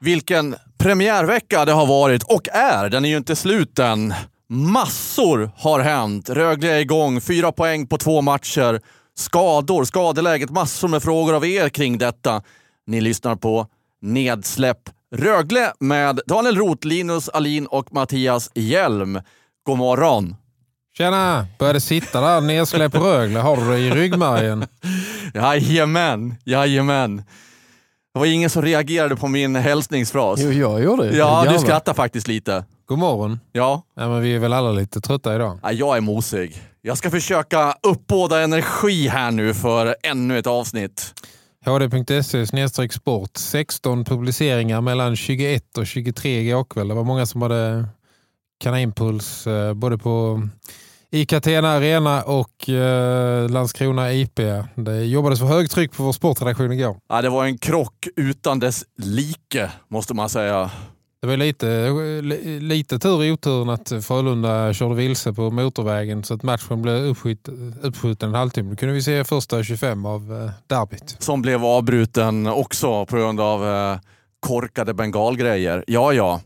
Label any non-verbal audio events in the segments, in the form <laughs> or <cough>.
Vilken premiärvecka det har varit och är. Den är ju inte slut än. Massor har hänt. Rögle är igång, fyra poäng på två matcher. Skador, skadeläget, massor med frågor av er kring detta. Ni lyssnar på Nedsläpp Rögle med Daniel Roth, Linus Alin och Mattias Hjelm. God morgon! Tjena! Började sitta där nedsläpp Rögle. Har du det i ryggmärgen? <laughs> Jajamän, jajamän. Det var ingen som reagerade på min hälsningsfras. Jo, jag gjorde det. Ja, Gärna. du skrattar faktiskt lite. God morgon. Ja. Ja, men vi är väl alla lite trötta idag. Ja, Jag är mosig. Jag ska försöka uppbåda energi här nu för ännu ett avsnitt. hd.se snedstreck sport. 16 publiceringar mellan 21 och 23 igår kväll. Det var många som hade kaninpuls eh, både på IKTN Arena och eh, Landskrona IP. Det jobbades för högtryck på vår sportredaktion igår. Ja, det var en krock utan dess like, måste man säga. Det var lite, li- lite tur i oturen att Frölunda körde vilse på motorvägen så att matchen blev uppskjut, uppskjuten en halvtimme. Då kunde vi se första 25 av eh, derbyt. Som blev avbruten också på grund av eh, korkade bengalgrejer. Ja, ja.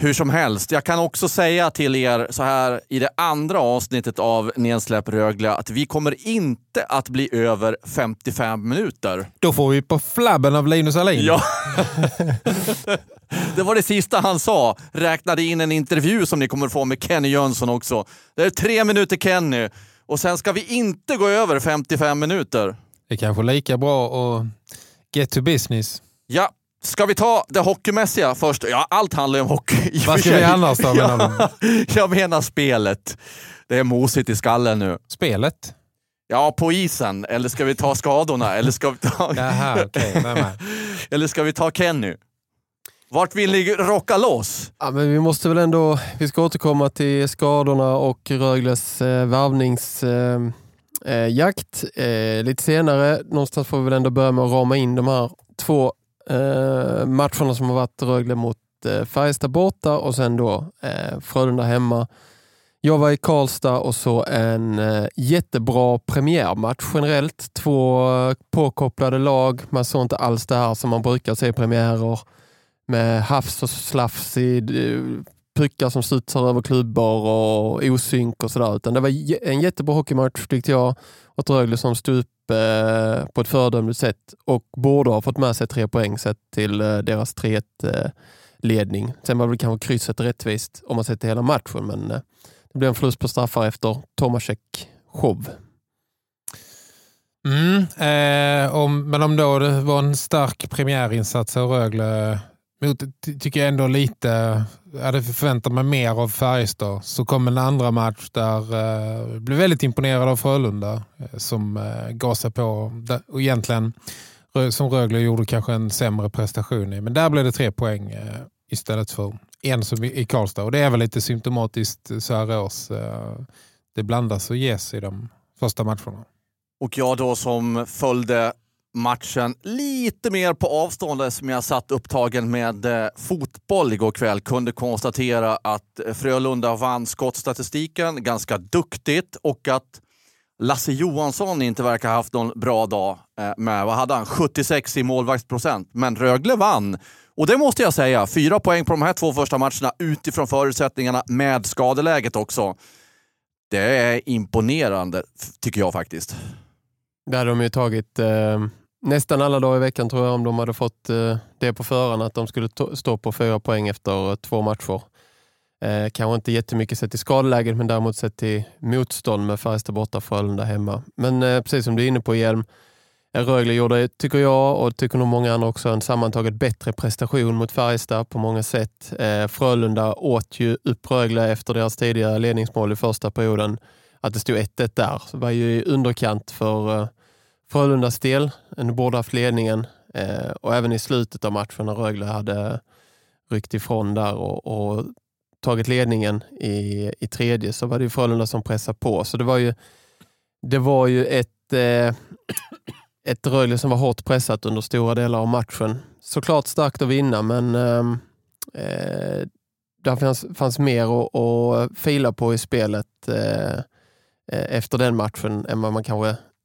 Hur som helst, jag kan också säga till er så här i det andra avsnittet av Nedsläpp Rögle att vi kommer inte att bli över 55 minuter. Då får vi på flabben av Linus Alin. Ja. <laughs> det var det sista han sa. Räknade in en intervju som ni kommer få med Kenny Jönsson också. Det är tre minuter Kenny och sen ska vi inte gå över 55 minuter. Det är kanske lika bra att get to business. Ja, ska vi ta det hockeymässiga först? Ja, allt handlar ju om hockey. Vad ska vi annars då, menar du? <laughs> Jag menar spelet. Det är mosigt i skallen nu. Spelet? Ja, på isen. Eller ska vi ta skadorna? Eller ska vi ta, Jaha. Okay. <laughs> eller ska vi ta Kenny? Vart vill ni rocka loss? Ja, men vi måste väl ändå, vi ska återkomma till skadorna och Rögles eh, värvningsjakt eh, eh, jakt, eh, lite senare. Någonstans får vi väl ändå börja med att rama in de här två eh, matcherna som har varit Rögle mot eh, Färjestad borta och sen då eh, Frölunda hemma. Jag var i Karlstad och så en eh, jättebra premiärmatch generellt. Två eh, påkopplade lag. Man såg inte alls det här som man brukar se i premiärer med hafs och slafs i eh, puckar som studsar över klubbor och osynk och sådär. Utan det var en jättebra hockeymatch tyckte jag. Och Rögle som stod upp eh, på ett föredömligt sätt och borde ha fått med sig tre poäng sett till eh, deras 3-1 eh, ledning. Sen var det väl kanske krysset rättvist om man sett till hela matchen men eh, det blev en förlust på straffar efter Tomasek show. Mm, eh, om, men om då det var en stark premiärinsats av Rögle mot, tycker jag ändå lite, jag hade förväntat mig mer av Färjestad. Så kom en andra match där eh, jag blev väldigt imponerad av Frölunda eh, som eh, gasade på, och egentligen som Rögle gjorde kanske en sämre prestation i. Men där blev det tre poäng istället för en som i, Karlstad. Och det är väl lite symptomatiskt så här års. Det blandas och ges i de första matcherna. Och jag då som följde matchen lite mer på avstånd som jag satt upptagen med eh, fotboll igår kväll kunde konstatera att eh, Frölunda vann skottstatistiken ganska duktigt och att Lasse Johansson inte verkar ha haft någon bra dag eh, med, vad hade han, 76 i målvaktsprocent. Men Rögle vann. Och det måste jag säga, fyra poäng på de här två första matcherna utifrån förutsättningarna med skadeläget också. Det är imponerande, tycker jag faktiskt. Det hade de ju tagit eh, nästan alla dagar i veckan tror jag om de hade fått eh, det på förhand att de skulle stå på fyra poäng efter eh, två matcher. Eh, kanske inte jättemycket sett till skadeläget men däremot sett till motstånd med Färjestad borta, Frölunda hemma. Men eh, precis som du är inne på Hjelm, Rögle gjorde, tycker jag och tycker nog många andra också, en sammantaget bättre prestation mot Färjestad på många sätt. Eh, Frölunda åt ju upp Rögle efter deras tidigare ledningsmål i första perioden. Att det stod 1-1 där så var ju i underkant för eh, Frölundas del. De borde haft ledningen eh, och även i slutet av matchen när Rögle hade ryckt ifrån där och, och tagit ledningen i, i tredje så var det ju Frölunda som pressade på. Så det var ju, det var ju ett, eh, ett Rögle som var hårt pressat under stora delar av matchen. Såklart starkt att vinna men ehm, eh, där fanns, fanns mer att, att fila på i spelet eh, eh efter den matchen än vad man kanske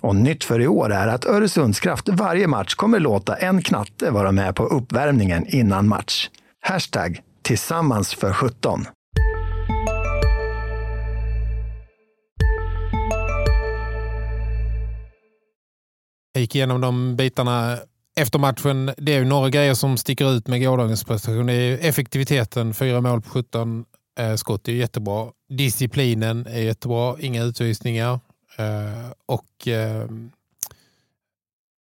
Och nytt för i år är att Öresundskraft varje match kommer låta en knatte vara med på uppvärmningen innan match. Hashtag tillsammans för 17. Jag gick igenom de bitarna efter matchen. Det är ju några grejer som sticker ut med gårdagens prestation. Det är effektiviteten, fyra mål på 17 eh, skott är jättebra. Disciplinen är jättebra, inga utvisningar. Eh, och eh,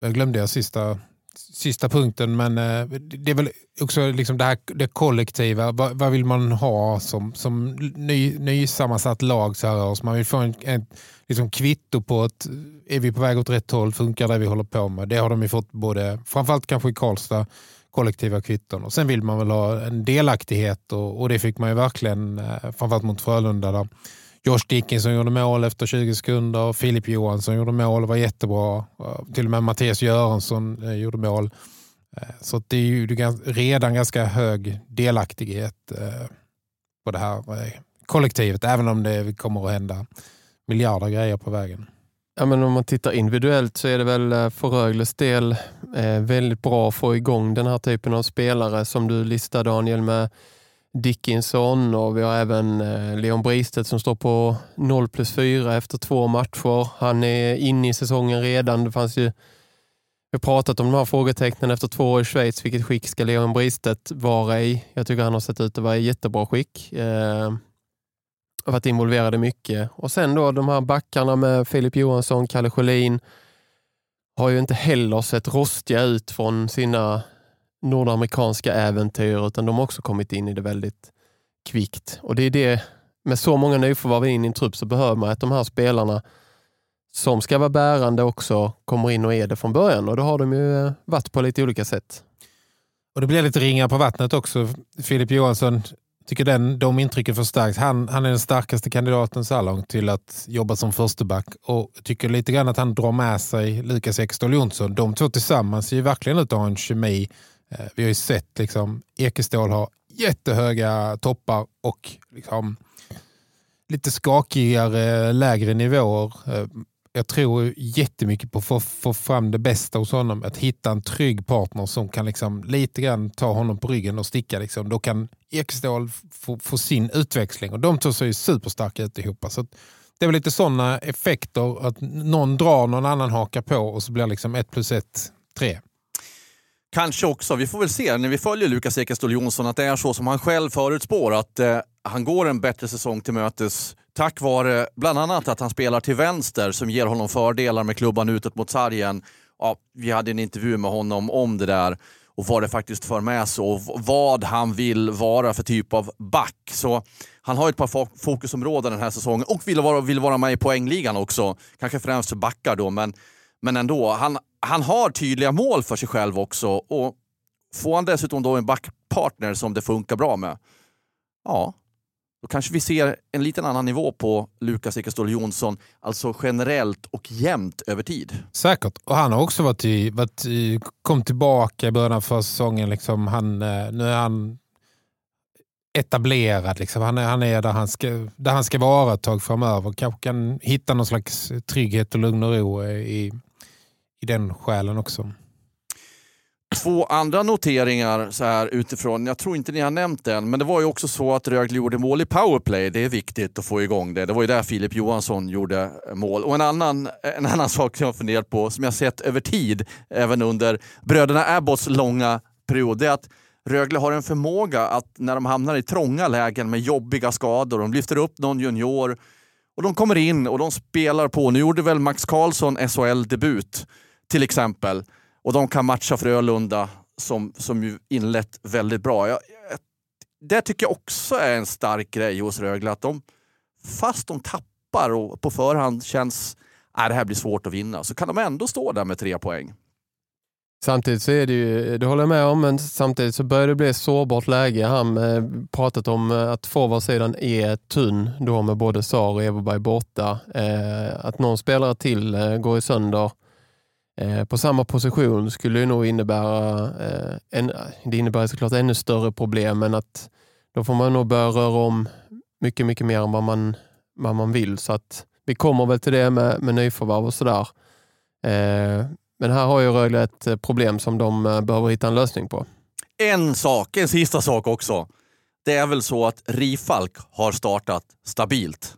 jag glömde jag sista, sista punkten, men eh, det är väl också liksom det här det kollektiva. Vad, vad vill man ha som, som ny, nysammansatt lag? Så här, alltså, man vill få en, en liksom kvitto på att eh, är vi på väg åt rätt håll, funkar det vi håller på med? Det har de ju fått både, framförallt kanske i Karlstad, kollektiva kvitton. Och sen vill man väl ha en delaktighet och, och det fick man ju verkligen, eh, framförallt mot Frölunda. Där Josh Dickinson gjorde mål efter 20 sekunder. Filip Johansson gjorde mål, och var jättebra. Till och med Mattias Göransson eh, gjorde mål. Eh, så det är ju redan ganska hög delaktighet eh, på det här kollektivet. Även om det kommer att hända miljarder grejer på vägen. Ja, men om man tittar individuellt så är det väl för Rögles del väldigt bra att få igång den här typen av spelare som du listar Daniel med Dickinson och vi har även eh, Leon Bristet som står på 0 plus 4 efter två matcher. Han är inne i säsongen redan. Det fanns ju vi har pratat om de här frågetecknen efter två år i Schweiz. Vilket skick ska Leon Bristet vara i? Jag tycker han har sett ut att vara i jättebra skick. Eh, har varit involverade mycket. Och sen då de här backarna med Filip Johansson, Kalle Sjölin har ju inte heller sett rostiga ut från sina nordamerikanska äventyr utan de har också kommit in i det väldigt kvickt. Och det är det, med så många nyförvärv in i en trupp så behöver man att de här spelarna som ska vara bärande också kommer in och är det från början och det har de ju eh, varit på lite olika sätt. Och Det blir lite ringar på vattnet också. Filip Johansson tycker den, de intrycken förstärks. Han, han är den starkaste kandidaten så långt till att jobba som försteback och tycker lite grann att han drar med sig Lukas Ekstol Jonsson. De två tillsammans ser ju verkligen ut att ha en kemi Eh, vi har ju sett liksom, Ekestål ha jättehöga toppar och liksom, lite skakigare lägre nivåer. Eh, jag tror jättemycket på att få, få fram det bästa hos honom. Att hitta en trygg partner som kan liksom lite grann ta honom på ryggen och sticka. Liksom. Då kan Ekestål få, få sin utväxling. Och de två ser ju superstarka ut ihop. Så det är väl lite sådana effekter. Att någon drar, någon annan hakar på och så blir liksom ett plus ett tre. Kanske också, vi får väl se när vi följer Lukas Ekeståhl Jonsson att det är så som han själv förutspår att eh, han går en bättre säsong till mötes tack vare bland annat att han spelar till vänster som ger honom fördelar med klubban utåt mot sargen. Ja, vi hade en intervju med honom om det där och vad det faktiskt för med sig och vad han vill vara för typ av back. Så han har ett par fokusområden den här säsongen och vill vara, vill vara med i poängligan också. Kanske främst för backar då, men, men ändå. Han, han har tydliga mål för sig själv också och får han dessutom då en backpartner som det funkar bra med, ja, då kanske vi ser en liten annan nivå på Lukas Ekeståhl Jonsson, alltså generellt och jämnt över tid. Säkert, och han har också varit i, varit i, kom tillbaka i början av säsongen. Liksom han, eh, nu är han etablerad. Liksom. Han, är, han är där han, ska, där han ska vara ett tag framöver. Kanske kan hitta någon slags trygghet och lugn och ro i, i den själen också. Två andra noteringar så här utifrån, jag tror inte ni har nämnt den, men det var ju också så att Rögle gjorde mål i powerplay. Det är viktigt att få igång det. Det var ju där Filip Johansson gjorde mål. Och en annan, en annan sak som jag funderat på, som jag sett över tid, även under bröderna Abbotts långa period, det är att Rögle har en förmåga att när de hamnar i trånga lägen med jobbiga skador, de lyfter upp någon junior och de kommer in och de spelar på. Nu gjorde väl Max Karlsson SHL-debut till exempel. Och de kan matcha Frölunda som, som ju inlett väldigt bra. Jag, det tycker jag också är en stark grej hos Rögle. Att de, fast de tappar och på förhand känns att det här blir svårt att vinna, så kan de ändå stå där med tre poäng. Samtidigt så är det ju, det håller jag med om, men samtidigt så börjar det bli ett sårbart läge. Han eh, pratat om eh, att forwardsidan är tunn då med både Sar och Everberg borta. Eh, att någon spelare till eh, går i sönder eh, på samma position skulle ju nog innebära, eh, en, det innebär såklart ännu större problem, men att då får man nog börja röra om mycket, mycket mer än vad man, vad man vill. Så att vi kommer väl till det med, med nyförvärv och sådär. Eh, men här har ju Rögle ett eh, problem som de eh, behöver hitta en lösning på. En sak, en sista sak också. Det är väl så att Rifalk har startat stabilt.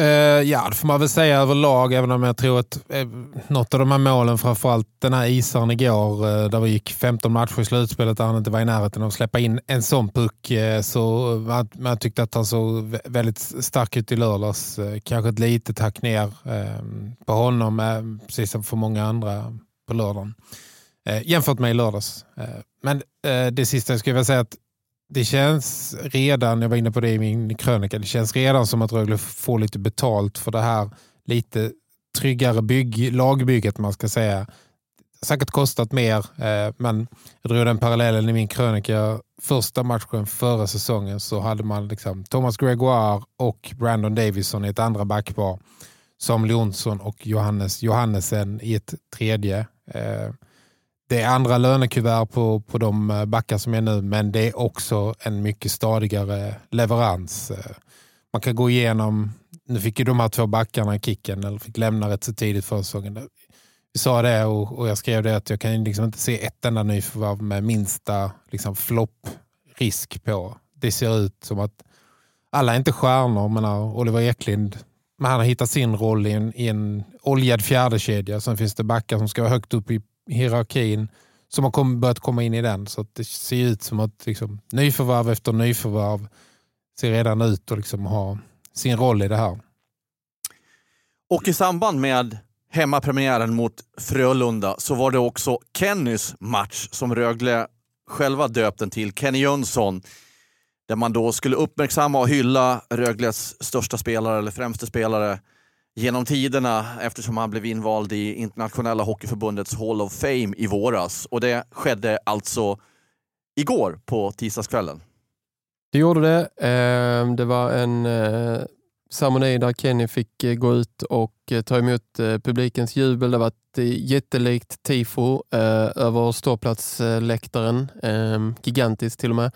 Uh, ja, det får man väl säga överlag, även om jag tror att eh, något av de här målen, framförallt den här isaren igår, eh, där vi gick 15 matcher i slutspelet där han inte var i närheten av att släppa in en sån puck, eh, så man, man tyckte att han såg väldigt stark ut i lördags. Eh, kanske ett litet hack ner ehm, på honom, eh, precis som för många andra på lördagen. Eh, jämfört med i lördags. Eh, men det sista jag skulle vilja säga att det känns redan, jag var inne på det i min krönika, det känns redan som att Rögle får lite betalt för det här lite tryggare bygg, lagbygget man ska säga. Säkert kostat mer, eh, men jag drog den parallellen i min krönika. Första matchen förra säsongen så hade man liksom Thomas Gregoire och Brandon Davison i ett andra backpar. Samuel Jonsson och Johannes Johannesen i ett tredje. Eh, det är andra lönekuvert på, på de eh, backar som är nu, men det är också en mycket stadigare leverans. Eh, man kan gå igenom, nu fick ju de här två backarna kicken, eller fick lämna rätt så tidigt för säsongen. Vi sa det och, och, jag skrev det att jag kan liksom inte se ett enda nyförvärv med minsta liksom, flopprisk på. Det ser ut som att alla är inte stjärnor, men Oliver Eklind men han har hittat sin roll i en, i en oljad fjärdekedja. Sen finns det backar som ska vara högt upp i hierarkin som har kom, börjat komma in i den. Så det ser ut som att liksom, nyförvärv efter nyförvärv ser redan ut att liksom ha sin roll i det här. Och i samband med hemmapremiären mot Frölunda så var det också Kennys match som Rögle själva döpt den till, Kenny Jönsson. Där man då skulle uppmärksamma och hylla Rögles största spelare eller främste spelare genom tiderna eftersom han blev invald i internationella hockeyförbundets Hall of Fame i våras. Och det skedde alltså igår på tisdagskvällen. Det gjorde det. Ehm, det var en eh, ceremoni där Kenny fick eh, gå ut och eh, ta emot publikens jubel. Det var ett jättelikt tifo över ståplatsläktaren. Ehm, gigantiskt till och med.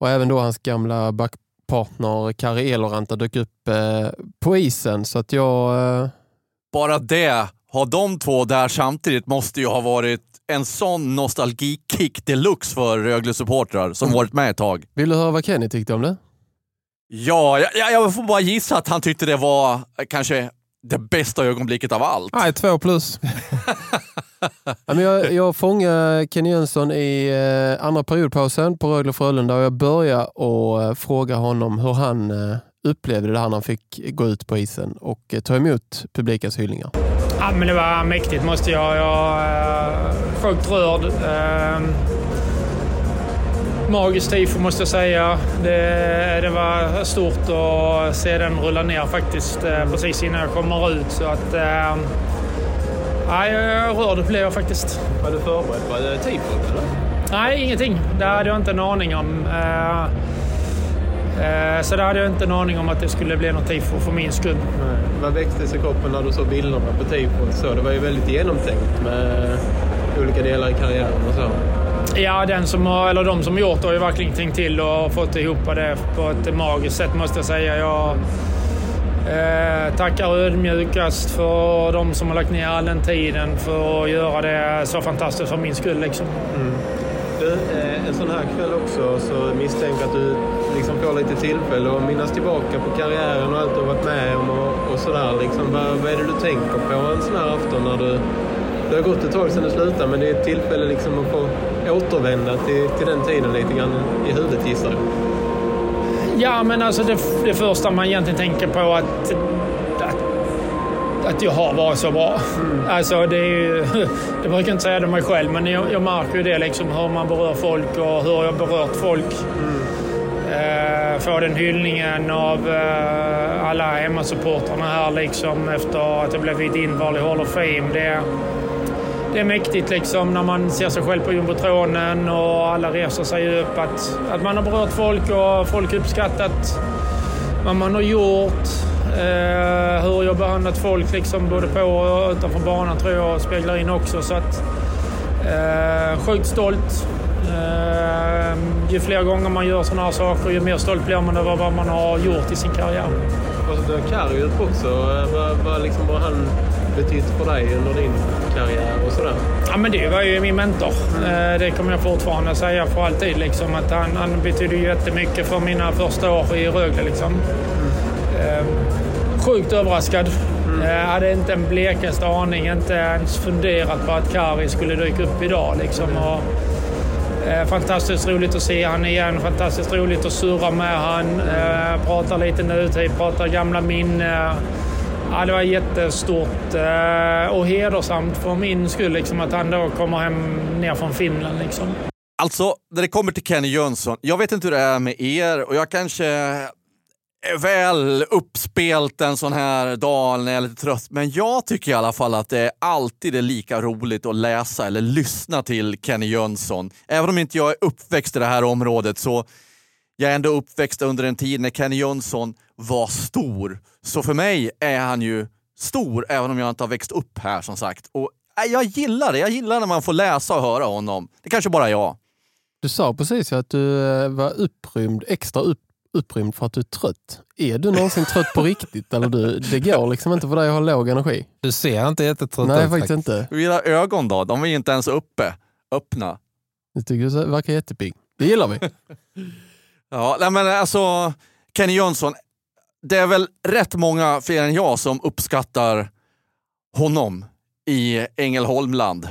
Och även då hans gamla back partner Kari Eloranta dök upp eh, på isen. Så att jag... Eh... Bara det, ha de två där samtidigt måste ju ha varit en sån nostalgikick deluxe för Rögle-supportrar som mm. varit med ett tag. Vill du höra vad Kenny tyckte om det? Ja, jag, jag får bara gissa att han tyckte det var kanske det bästa ögonblicket av allt. Nej, två plus. <laughs> jag, jag fångade Kenny Jönsson i eh, andra periodpausen på Rögle Frölunda och jag började och eh, fråga honom hur han eh, upplevde det här när han fick gå ut på isen och ta emot publikens hyllningar. Ja, men det var mäktigt måste jag. Jag är sjukt rörd. Magiskt tifo måste jag säga. Det, det, var stort att se den rulla ner faktiskt precis innan jag kommer ut. Så att, ehm, Nej, rörd blev jag faktiskt. Var du förberedd på tifo eller? Nej, ingenting. Det hade jag inte en aning om. Uh, uh, så det hade jag inte en aning om att det skulle bli något tifo för min skull. Nej. Vad växte i kroppen när du såg bilderna på tifot? Så det var ju väldigt genomtänkt med olika delar i karriären och så. Ja, den som har, eller de som gjort det har ju verkligen tänkt till och fått ihop det på ett magiskt sätt måste jag säga. Jag, Eh, tackar ödmjukast för de som har lagt ner all den tiden för att göra det så fantastiskt för min skull. Liksom. Mm. Du, eh, en sån här kväll också så misstänker att du liksom får lite tillfälle att minnas tillbaka på karriären och allt du har varit med om och, och sådär. Liksom, vad, vad är det du tänker på en sån här afton när du det har gått ett tag sedan du slutade men det är ett tillfälle liksom att få återvända till, till den tiden lite grann i huvudet gissar jag. Ja, men alltså det, det första man egentligen tänker på att, att, att jag har varit så bra. Mm. Alltså det, är ju, <laughs> det brukar inte säga det mig själv, men jag, jag märker ju det liksom hur man berör folk och hur jag berört folk. Mm. Eh, få den hyllningen av eh, alla hemmasupportrarna här liksom efter att jag blivit invald i Hall of Fame. Det, det är mäktigt liksom när man ser sig själv på jumbotronen och alla reser sig upp. Att, att man har berört folk och folk uppskattat vad man har gjort. Eh, hur jag behandlat folk liksom både på och utanför banan tror jag speglar in också. Så att, eh, sjukt stolt. Eh, ju fler gånger man gör sådana här saker, ju mer stolt blir man över vad man har gjort i sin karriär. Och så Karius också. Eh, vad, vad, liksom, han betytt för dig under din karriär och sådär? Ja, men det var ju min mentor. Eh, Det kommer jag fortfarande säga för alltid. Liksom, att han, han betydde jättemycket för mina första år i Rögle. Liksom. Eh, Sjukt överraskad. Jag hade inte en blekaste aning, inte ens funderat på att Kari skulle dyka upp idag. Liksom. Och, eh, fantastiskt roligt att se han igen, fantastiskt roligt att surra med han. Eh, prata lite nutid, prata gamla minnen. Ja, det var jättestort eh, och hedersamt för min skull liksom, att han då kommer hem ner från Finland. Liksom. Alltså, när det kommer till Kenny Jönsson, jag vet inte hur det är med er och jag kanske är väl uppspelt en sån här dag när jag är lite trött. Men jag tycker i alla fall att det alltid är lika roligt att läsa eller lyssna till Kenny Jönsson. Även om inte jag är uppväxt i det här området så jag är ändå uppväxt under en tid när Kenny Jönsson var stor. Så för mig är han ju stor, även om jag inte har växt upp här som sagt. Och äh, jag gillar det. Jag gillar när man får läsa och höra honom. Det är kanske bara jag. Du sa precis att du eh, var upprymd, extra upp, upprymd för att du är trött. Är du någonsin trött på riktigt? Eller du, det går liksom inte för dig att ha låg energi? Du ser inte jättetrött Nej, ut faktiskt inte. Era ögon då? De är ju inte ens uppe. Öppna. Jag tycker du verkar jättepigg. Det gillar vi. <laughs> Ja, nej men alltså Kenny Jönsson. Det är väl rätt många fler än jag som uppskattar honom i Ängelholmland.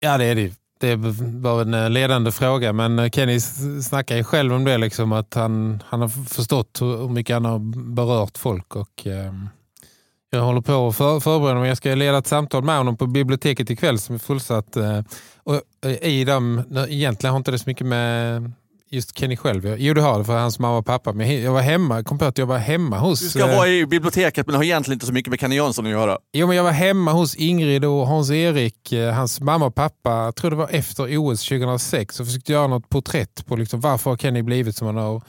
Ja, det är det. Det var en eh, ledande fråga, men eh, Kenny snackar ju själv om det, liksom, att han, han har förstått hur mycket han har berört folk. Och, Eh, jag håller på att för, förbereda mig. Jag ska leda ett samtal med honom på biblioteket ikväll som är fullsatt. eh, och eh, i dem, egentligen har inte det så mycket med just Kenny själv. Jo, det har det för hans mamma och pappa. Men jag var hemma, kom på att jag var hemma hos... Du ska eh, vara i biblioteket men har egentligen inte så mycket med Kenny Jönsson att göra. Jo, men jag var hemma hos Ingrid och Hans-Erik, eh, hans mamma och pappa, jag tror det var efter OS 2006, och försökte göra något porträtt på liksom, varför har Kenny blivit som han har,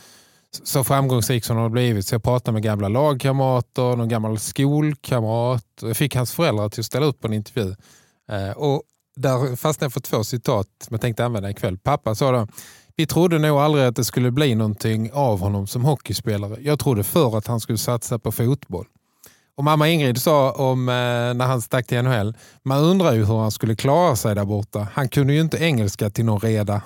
så framgångsrik som han har blivit. Så jag pratade med gamla lagkamrater, någon gammal skolkamrat. Och jag fick hans föräldrar till att ställa upp på en intervju. Eh, och där fastnade jag för två citat som jag tänkte använda ikväll. Pappa sa då, vi trodde nog aldrig att det skulle bli någonting av honom som hockeyspelare. Jag trodde för att han skulle satsa på fotboll. Och mamma Ingrid sa om eh, när han stack till NHL, man undrar ju hur han skulle klara sig där borta. Han kunde ju inte engelska till någon reda.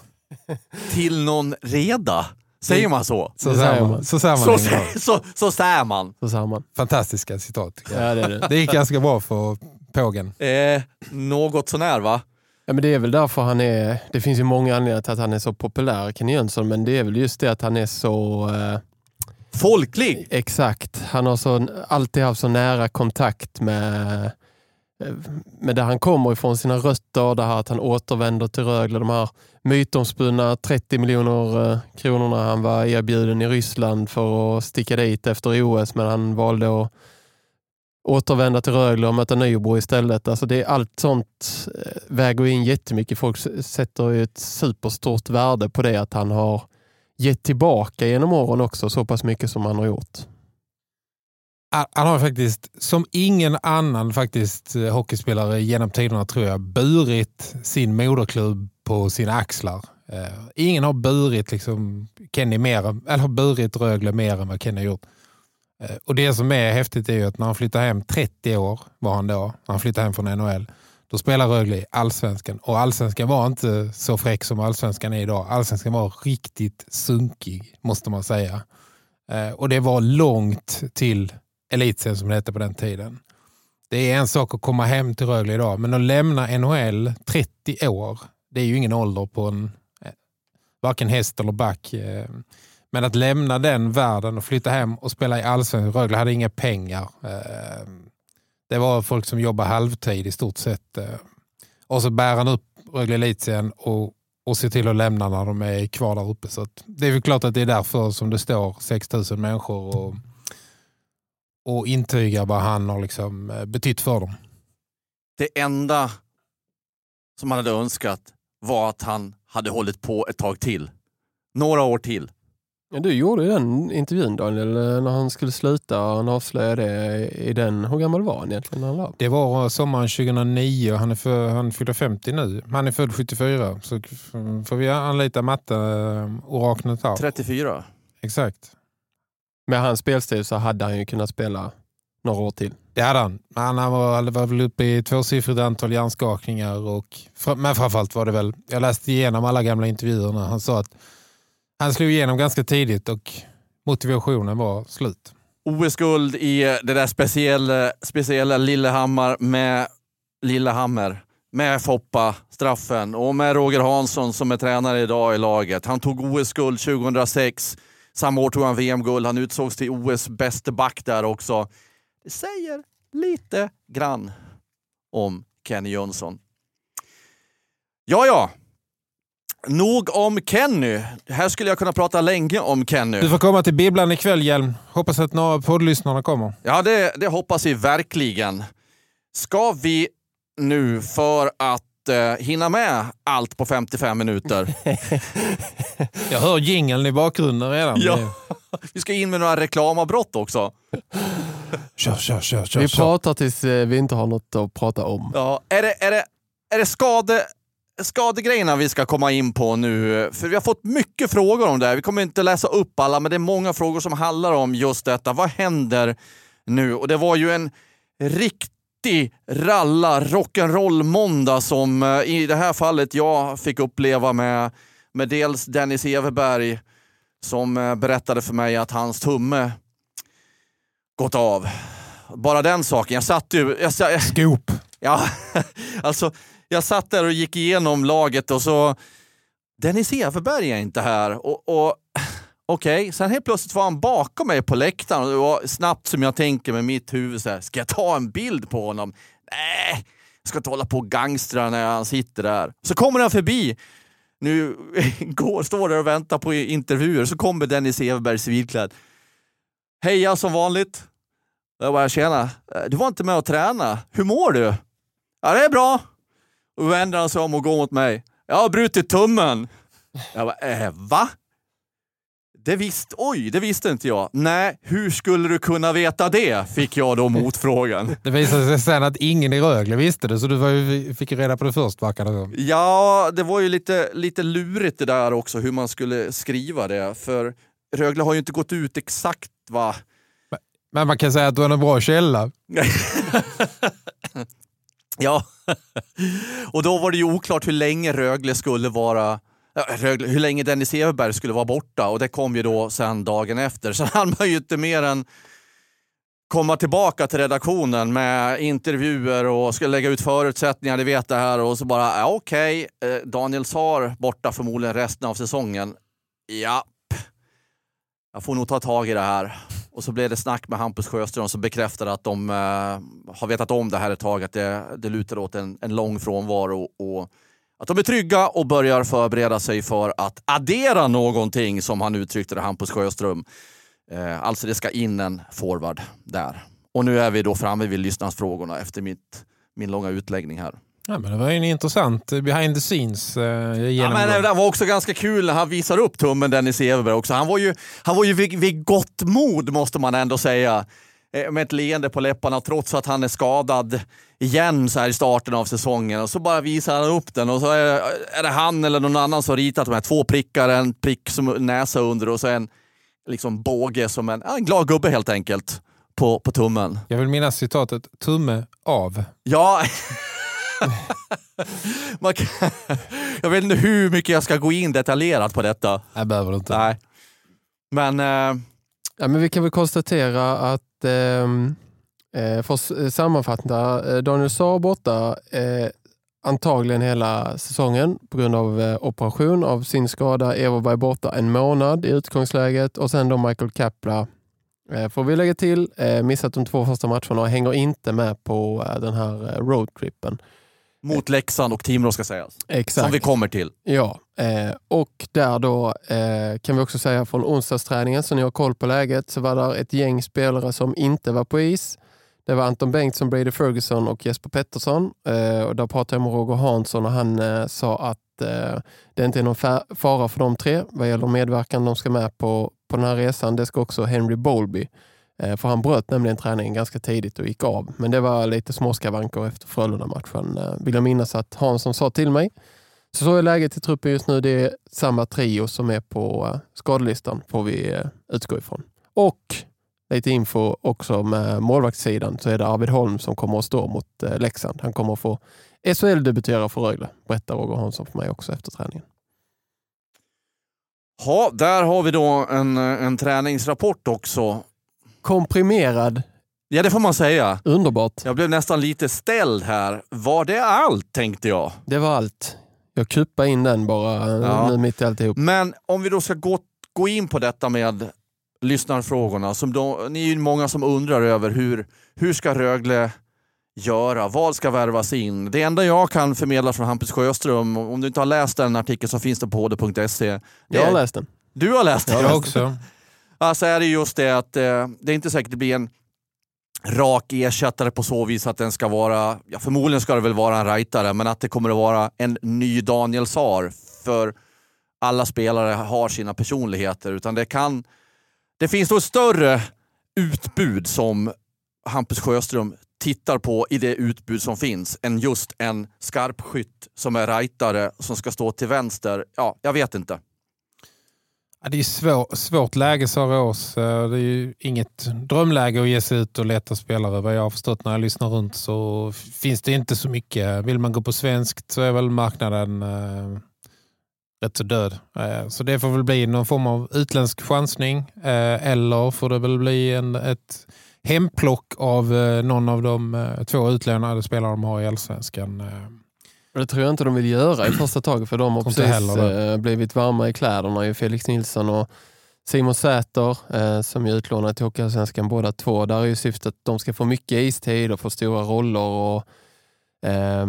<laughs> Till någon reda. Säger man så? Så säger säger man. Så säger man Så, Ingrid. så, så säger man. Så man. Fantastiska citat. Ja, det är det. Det gick ganska bra för pågen. Eh, något sånär va? Ja, men det är väl därför han är... Det finns ju många anledningar till att han är så populär, Kenny Jönsson, men det är väl just det att han är så... Eh, Folklig. exakt. Han har så, alltid haft så nära kontakt med, eh, med där han kommer ifrån, sina rötter, det här att han återvänder till Rögle, de här mytomspunna 30 miljoner eh, kronorna han var erbjuden i Ryssland för att sticka dit efter OS, men han valde att återvända till Rögle och möta Nybro istället. Alltså det är allt sånt eh, väger in jättemycket. Folk sätter ju ett superstort värde på det att han har gett tillbaka genom åren också så pass mycket som han har gjort. Han- har faktiskt, som ingen annan faktiskt eh, hockeyspelare genom tiderna tror jag, burit sin moderklubb på sina axlar. Eh, ingen har burit liksom Kenny mer, eller har burit Rögle mer än vad Kenny har gjort. Eh, och det som är häftigt är ju att när han flyttar hem, 30 år var han då, när han flyttar hem från NHL, då spelar Rögle i allsvenskan. Och allsvenskan var inte så fräck som allsvenskan är idag. Allsvenskan var riktigt sunkig, måste man säga. Eh, och det var långt till elitserien som det hette på den tiden. Det är en sak att komma hem till Rögle idag, men att lämna NHL 30 år, det är ju ingen ålder på en eh, varken häst eller back. Men att lämna den världen och flytta hem och spela i allsvenskan. Rögle hade inga pengar. Ehm, det var folk som jobbade halvtid i stort sett. Eh, och så bär han upp Rögle elitserien och, och ser till att lämna när de är kvar där uppe. Så att det är väl klart att det är därför som det står 6000 människor och, och intygar vad han har liksom eh, betytt för dem. Det enda som han hade önskat var att han hade hållit på ett tag till. Några år till. Ja, du gjorde ju den intervjun Daniel, när han skulle sluta och han avslöjade det i den. Hur gammal var han egentligen när han la? Det var sommaren 2009 och han, är för, han fyller 50 nu. Han är född 74 så får vi anlita matte eh, här. 34. Exakt. Med hans spelstil så hade han ju kunnat spela några år till. Det hade han. Men han var, var väl uppe i tvåsiffrigt antal hjärnskakningar. Och, men framförallt var det väl, jag läste igenom alla gamla intervjuerna. Han sa att han slog igenom ganska tidigt och motivationen var slut. OS-guld i det där speciella, speciella Lillehammar med Lillehammer. Med Foppa, straffen, och med Roger Hansson som är tränare idag i laget. Han tog OS-guld 2006. Samma år tog han VM-guld. Han utsågs till OS bäste back där också. Det säger lite grann om Kenny Jönsson. Ja, ja. Nog om Kenny. Här skulle jag kunna prata länge om Kenny. Du får komma till bibblan ikväll Hjelm. Hoppas att några poddlyssnarna kommer. Ja, det, det hoppas vi verkligen. Ska vi nu för att eh, hinna med allt på 55 minuter. <laughs> jag hör jingeln i bakgrunden redan. Ja. <laughs> Vi ska in med några reklamavbrott också. <laughs> Kör, kör, kör, kör, vi pratar tills eh, vi inte har något att prata om. Ja, är det, är det, är det skade, skadegrejerna vi ska komma in på nu? För vi har fått mycket frågor om det här. Vi kommer inte läsa upp alla, men det är många frågor som handlar om just detta. Vad händer nu? Och det var ju en riktig ralla rock'n'roll måndag som eh, i det här fallet jag fick uppleva med, med dels Dennis Everberg som eh, berättade för mig att hans tumme gått av. Bara den saken. Jag satt ju... Jag, jag, Scoop! Ja, <laughs> alltså jag satt där och gick igenom laget och så... Dennis Everberg är inte här. Och, och <sighs> Okej, okay. sen helt plötsligt var han bakom mig på läktaren och det var snabbt som jag tänker med mitt huvud så här, ska jag ta en bild på honom? Nej, jag ska inte hålla på och gangstra när han sitter där. Så kommer han förbi. Nu <laughs> går, står där och väntar på intervjuer, så kommer Dennis Everberg civilklädd. Heja som vanligt. Jag bara, tjena, du var inte med och träna. Hur mår du? Ja, det är bra. Och vänder han sig om och går mot mig. Jag har brutit tummen. Jag bara, äh, va? Det visste, oj, det visste inte jag. Nej, hur skulle du kunna veta det? Fick jag då motfrågan. Det visade sig sen att ingen i Rögle visste det, så du var ju, fick ju reda på det först verkar det Ja, det var ju lite, lite lurigt det där också, hur man skulle skriva det. För Rögle har ju inte gått ut exakt va... Men man kan säga att du har en bra källa. <laughs> ja, och då var det ju oklart hur länge Rögle skulle vara Rögle, hur länge Dennis Everberg skulle vara borta och det kom ju då sen dagen efter. Så han var ju inte mer än komma tillbaka till redaktionen med intervjuer och ska lägga ut förutsättningar, ni vet det här och så bara, ja, okej, okay. Daniel Saar borta förmodligen resten av säsongen. Ja, jag får nog ta tag i det här. Och så blev det snack med Hampus Sjöström som bekräftade att de eh, har vetat om det här ett tag, att det, det lutar åt en, en lång frånvaro och att de är trygga och börjar förbereda sig för att addera någonting, som han uttryckte det, Hampus Sjöström. Eh, alltså det ska in en forward där. Och nu är vi då framme vid lyssnarsfrågorna efter mitt, min långa utläggning här. Ja, men det var en intressant behind the scenes. Eh, ja, men det var också ganska kul när han visar upp tummen Dennis Everberg också. Han var ju, han var ju vid, vid gott mod måste man ändå säga. Eh, med ett leende på läpparna trots att han är skadad igen så här i starten av säsongen. Och så bara visar han upp den och så är, är det han eller någon annan som ritat de här två prickar, en prick som näsa under och så en liksom båge som en, en glad gubbe helt enkelt på, på tummen. Jag vill minnas citatet tumme av. Ja, <laughs> kan, jag vet inte hur mycket jag ska gå in detaljerat på detta. Jag behöver inte. Nej. Men, eh, ja, men vi kan väl konstatera att ehm, eh, för att sammanfatta, eh, Daniel Saar borta eh, antagligen hela säsongen på grund av eh, operation av sin skada. Everberg borta en månad i utgångsläget och sen då Michael Kapla eh, får vi lägga till, missat de två första matcherna och hänger inte med på den här roadtrippen. Mot Leksand och Timrå ska sägas. Exakt. Som vi kommer till. Ja, eh, och där då eh, kan vi också säga från onsdagsträningen, så ni har koll på läget, så var det ett gäng spelare som inte var på is. Det var Anton Bengtsson, Brady Ferguson och Jesper Pettersson. Eh, och där pratade jag med Roger Hansson och han eh, sa att eh, det inte är någon fara för de tre vad gäller medverkan de ska med på, på den här resan. Det ska också Henry Bowlby. Eh, för han bröt nämligen träningen ganska tidigt och gick av. Men det var lite småskavanker efter Frölunda-matchen. Eh, vill jag minnas att Hansson sa till mig. Så så är läget i truppen just nu. Det är samma trio som är på eh, skadelistan får vi utgå ifrån. Och lite info också med målvaktssidan så är det Arvid Holm som kommer att stå mot Leksand. Han kommer att få SHL-debutera för Rögle, berättar Roger Hansson för mig också efter träningen. Ja, där har vi då en, en träningsrapport också. Komprimerad. Ja, det får man säga. Underbart. Jag blev nästan lite ställd här. Var det allt, tänkte jag? Det var allt. Jag kuppade in den bara ja. nu mitt i alltihop. Men om vi då ska gå, gå in på detta med lyssnarfrågorna. Som då, ni är ju många som undrar över hur, hur ska Rögle göra? Vad ska värvas in? Det enda jag kan förmedla från Hampus Sjöström, om du inte har läst den artikeln så finns den på hd.se. Jag har läst den. Du har läst den? Jag också. Alltså är det just det att eh, det är inte säkert det blir en rak ersättare på så vis att den ska vara, ja, förmodligen ska det väl vara en rightare, men att det kommer att vara en ny Daniel Saar. För alla spelare har sina personligheter, utan det kan... Det finns nog ett större utbud som Hampus Sjöström tittar på i det utbud som finns än just en skarpskytt som är rightare som ska stå till vänster. Ja, jag vet inte det är svår, svårt läge sa Rås. Eh, det är ju inget drömläge att ge sig ut och leta spelare. Vad jag har förstått när jag lyssnar runt så finns det inte så mycket. Vill man gå på svenskt så är väl marknaden eh, rätt så död. Eh, så det får väl bli någon form av utländsk chansning. Eh, eller får det väl bli en, ett hemplock av eh, någon av de eh, två utlånade spelare de har i Allsvenskan. Eh. Det tror jag inte de vill göra i <clears throat> första taget för de har precis blivit varma i kläderna. Felix Nilsson och Simon Säter eh, som är utlånade till Hockeyallsvenskan båda två. Där är ju syftet att de ska få mycket istid och få stora roller och eh,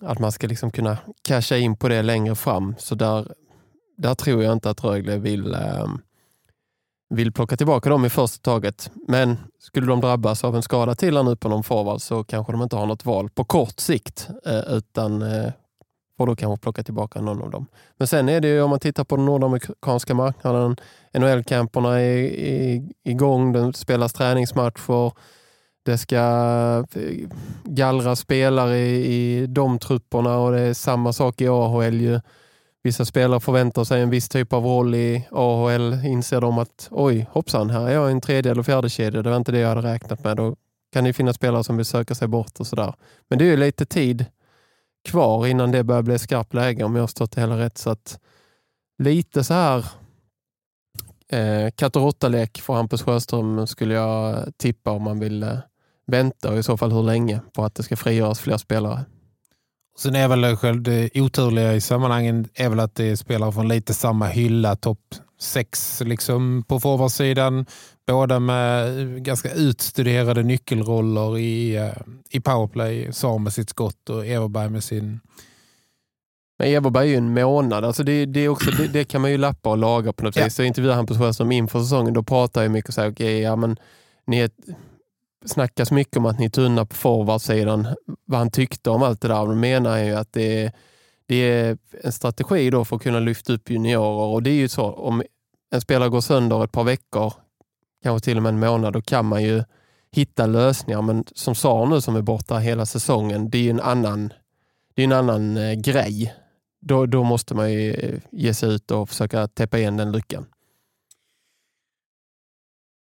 att man ska liksom kunna casha in på det längre fram. Så där, där tror jag inte att Rögle vill eh, vill plocka tillbaka dem i första taget. Men skulle de drabbas av en skada till nu på någon forward så kanske de inte har något val på kort sikt eh, utan eh, får då kanske plocka tillbaka någon av dem. Men sen är det ju om man tittar på den nordamerikanska marknaden. NHL-camperna är, är igång, det spelas träningsmatcher. Det ska eh, gallra spelare i, i de trupperna och det är samma sak i AHL. Ju vissa spelare förväntar sig en viss typ av roll i AHL. Inser de att oj, hoppsan, här är jag en tredje eller fjärde kedja. Det var inte det jag hade räknat med. Då kan det finnas spelare som vill söka sig bort och sådär. Men det är ju lite tid kvar innan det börjar bli skarpt läge om jag har stått det hela rätt. Så att lite så här eh, katt och råttalek för Hampus Sjöström skulle jag tippa om man vill eh, vänta och i så fall hur länge på att det ska frigöras fler spelare. Sen är väl själv det oturliga i sammanhangen är väl att det är spelare från lite samma hylla, topp sex liksom på forwardsidan. Båda med ganska utstuderade nyckelroller i, eh, i powerplay. Sar med sitt skott och Everberg med sin... Men Everberg är ju en månad. Alltså det, det, är också, det, det kan man ju lappa och laga på något ja. vis. Så intervjuade han på Sjöström inför säsongen. Då pratar jag mycket och säger okay, ja, men ni är snackas mycket om att ni är tunna på forwardsidan. Vad han tyckte om allt det där. Då menar ju att det är, det är en strategi då för att kunna lyfta upp juniorer. Och det är ju så, om en spelare går sönder ett par veckor, kanske till och med en månad, då kan man ju hitta lösningar. Men som sa nu som är borta hela säsongen, det är en annan, det är en annan eh, grej. Då, då måste man ju eh, ge sig ut och försöka täppa igen den luckan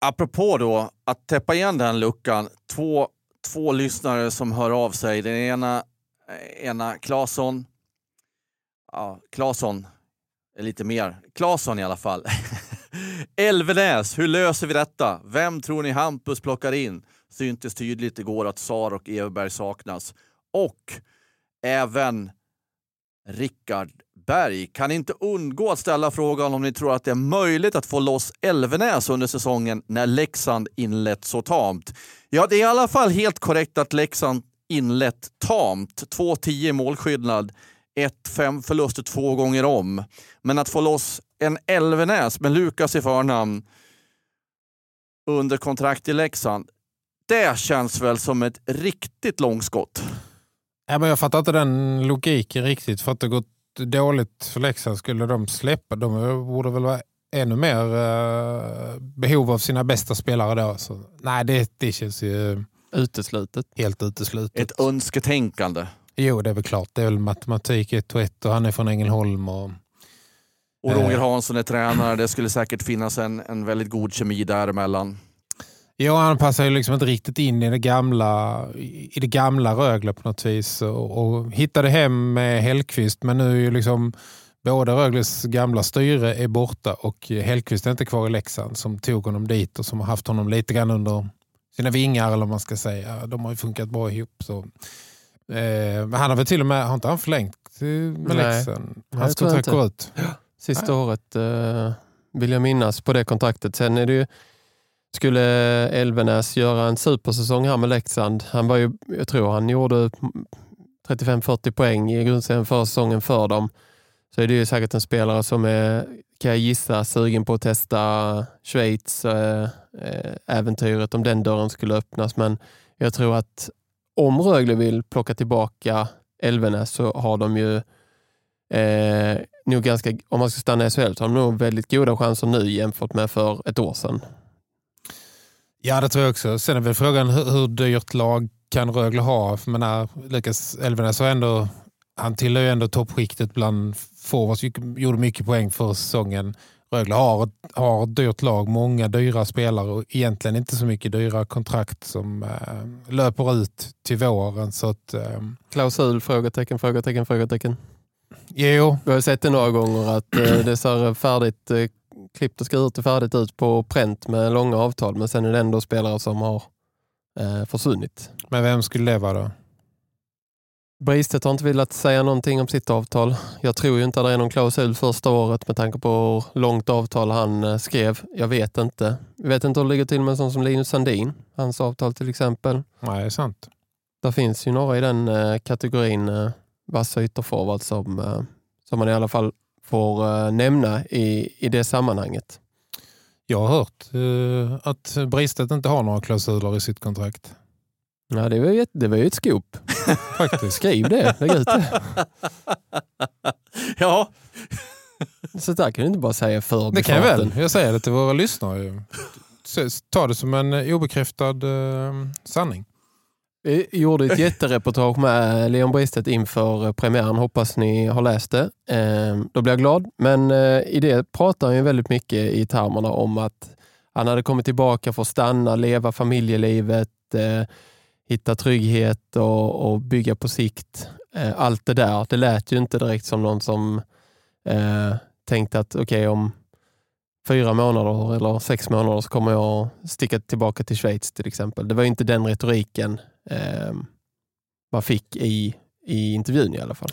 apropå då att täppa igen den luckan, två, två lyssnare som hör av sig. Den ena, eh, ena Claesson, ja, Claesson är lite mer, Claesson i alla fall. <laughs> Elvenäs, hur löser vi detta? Vem tror ni Hampus plockar in? Syntes tydligt igår att Sar och Everberg saknas. Och även Rickard Berg kan inte undgå att ställa frågan om ni tror att det är möjligt att få loss Elvenäs under säsongen när Leksand inlett så tamt. Ja, det är i alla fall helt korrekt att Leksand inlett tamt. 2-10 målskillnad, 1-5 förluster två gånger om. Men att få loss en Elvenäs med Lukas i förnamn under kontrakt i Leksand, det känns väl som ett riktigt långskott. Ja, men jag fattar inte den logiken riktigt. För att det gått dåligt för Leksand skulle de släppa. De borde väl vara ännu mer uh, behov av sina bästa spelare då. Så, nej, det, det känns ju Uteslutet. helt uteslutet. Ett önsketänkande. Jo, det är väl klart. Det är väl matematik 1 och 1 och han är från Ängelholm. Och, Och Roger Eh. Hansson är tränare. Det skulle säkert finnas en, en väldigt god kemi däremellan. Ja, han passar ju liksom inte riktigt in i det gamla, i det gamla Rögle på något vis. Och, och hittade hem med Hellqvist, men nu är ju liksom både Rögles gamla styre är borta och Hellqvist är inte kvar i Leksand som tog honom dit och som har haft honom lite grann under sina vingar eller vad man ska säga. De har ju funkat bra ihop. Så. Eh, han har väl till och med, har inte han förlängt eh, med Nej. Leksand? Nej, Hans kontrakt går ut. Sista året eh, vill jag minnas på det kontraktet. Sen är det ju, skulle Elvenäs göra en supersäsong här med Leksand. Han var ju, jag tror han gjorde 35-40 poäng i grundserien förra säsongen för dem. Så är det ju säkert en spelare som är, kan jag gissa, sugen på att testa Schweiz-äventyret eh, eh, om den dörren skulle öppnas. Men jag tror att om Rögle vill plocka tillbaka Elvenäs så har de ju eh, nog ganska, om man ska stanna i SHL så har de nog väldigt goda chanser nu jämfört med för ett år sedan. Ja, det tror jag också. Sen är väl frågan hur, hur dyrt lag kan Rögle ha? För menar, Lukas Elvenäs har ändå, han tillhör ju ändå toppskiktet bland forwards, gjorde mycket poäng för säsongen. Rögle har ett, har ett dyrt lag, många dyra spelare och egentligen inte så mycket dyra kontrakt som eh, löper ut till våren. Så att, eh, Klausul? Frågetecken, frågetecken, frågetecken. jo, Vi har sett det några gånger att eh, det ser färdigt, eh, klippt och skuret och färdigt ut på pränt med långa avtal men sen är det ändå spelare som har eh, försvunnit. men vem skulle det vara då? Bristet har inte velat säga någonting om sitt avtal. Jag tror ju inte att det är någon klausul första året med tanke på hur långt avtal han eh, skrev. Jag vet inte. Jag vet inte hur det ligger till med en sån som Linus Sandin. Hans avtal till exempel. Nej, det är sant. Det finns ju några i den eh, kategorin eh, vassa ytterforward som, eh, som man i alla fall får eh, nämna i, i det sammanhanget. Jag har hört eh, att Bristet inte har några klausuler i sitt kontrakt. Ja, det, var ju ett, det var ju ett scoop. <laughs> Faktiskt. Skriv det, lägg ut det. ja, Så där kan du inte bara säga för Det kan jag väl. Jag säger det till våra lyssnare. Ta det som en obekräftad eh, sanning. Vi gjorde ett jättereportage med eh, Leon Bristet inför eh, premiären. Hoppas ni har läst det. Ehm, då blir jag glad. Men eh, i det pratar han ju väldigt mycket i termerna om att han hade kommit tillbaka för att stanna, leva familjelivet, hitta trygghet och, och bygga på sikt. Allt det där. Det lät ju inte direkt som någon som eh, tänkte att okej om fyra månader eller sex månader så kommer jag sticka tillbaka till Schweiz till exempel. Det var ju inte den retoriken eh, man fick i, i intervjun i alla fall.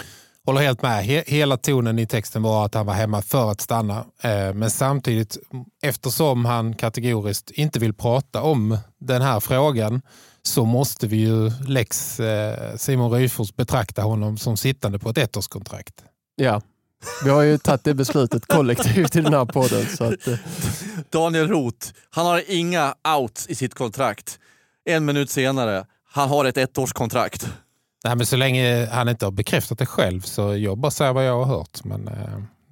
Håller helt med. He hela tonen i texten var att han var hemma för att stanna. Eh, men samtidigt, eftersom han kategoriskt inte vill prata om den här frågan så måste vi ju Lex eh, Simon Ryfors betrakta honom som sittande på ett ettårskontrakt. Ja, vi har ju tagit det beslutet kollektivt i den här podden. Så att, eh, Daniel Roth, han har inga outs i sitt kontrakt. En minut senare, han har ett ettårskontrakt. Nej, men så länge han inte har bekräftat det själv så jag bara säger vad jag har hört. Men, eh,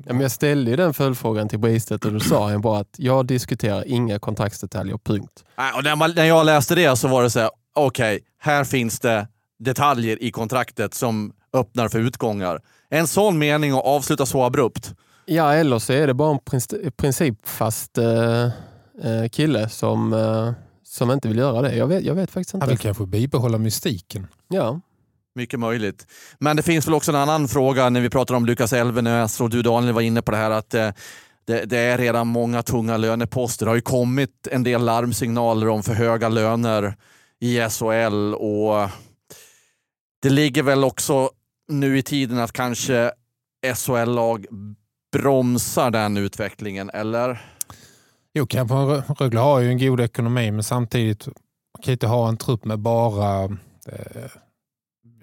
ja, men jag ställde ju den följdfrågan till Bristet och då sa han bara att jag diskuterar inga kontraktsdetaljer, punkt. Och när, man, när jag läste det så var det så här, okej, här finns det detaljer i kontraktet som öppnar för utgångar. En sån mening och avsluta så abrupt. Ja, eller så är det bara en princi- principfast eh, eh, kille som, eh, som inte vill göra det. Jag vet, jag vet faktiskt han inte. vill kanske bibehålla mystiken. Ja. Mycket möjligt. Men det finns väl också en annan fråga när vi pratar om Lukas Elvenäs och du Daniel var inne på det här att eh, det, det är redan många tunga löneposter. Det har ju kommit en del larmsignaler om för höga löner i SHL och det ligger väl också nu i tiden att kanske SHL-lag bromsar den utvecklingen, eller? Jo, kanske Rögle har ju en god ekonomi men samtidigt kan inte ha en trupp med bara eh,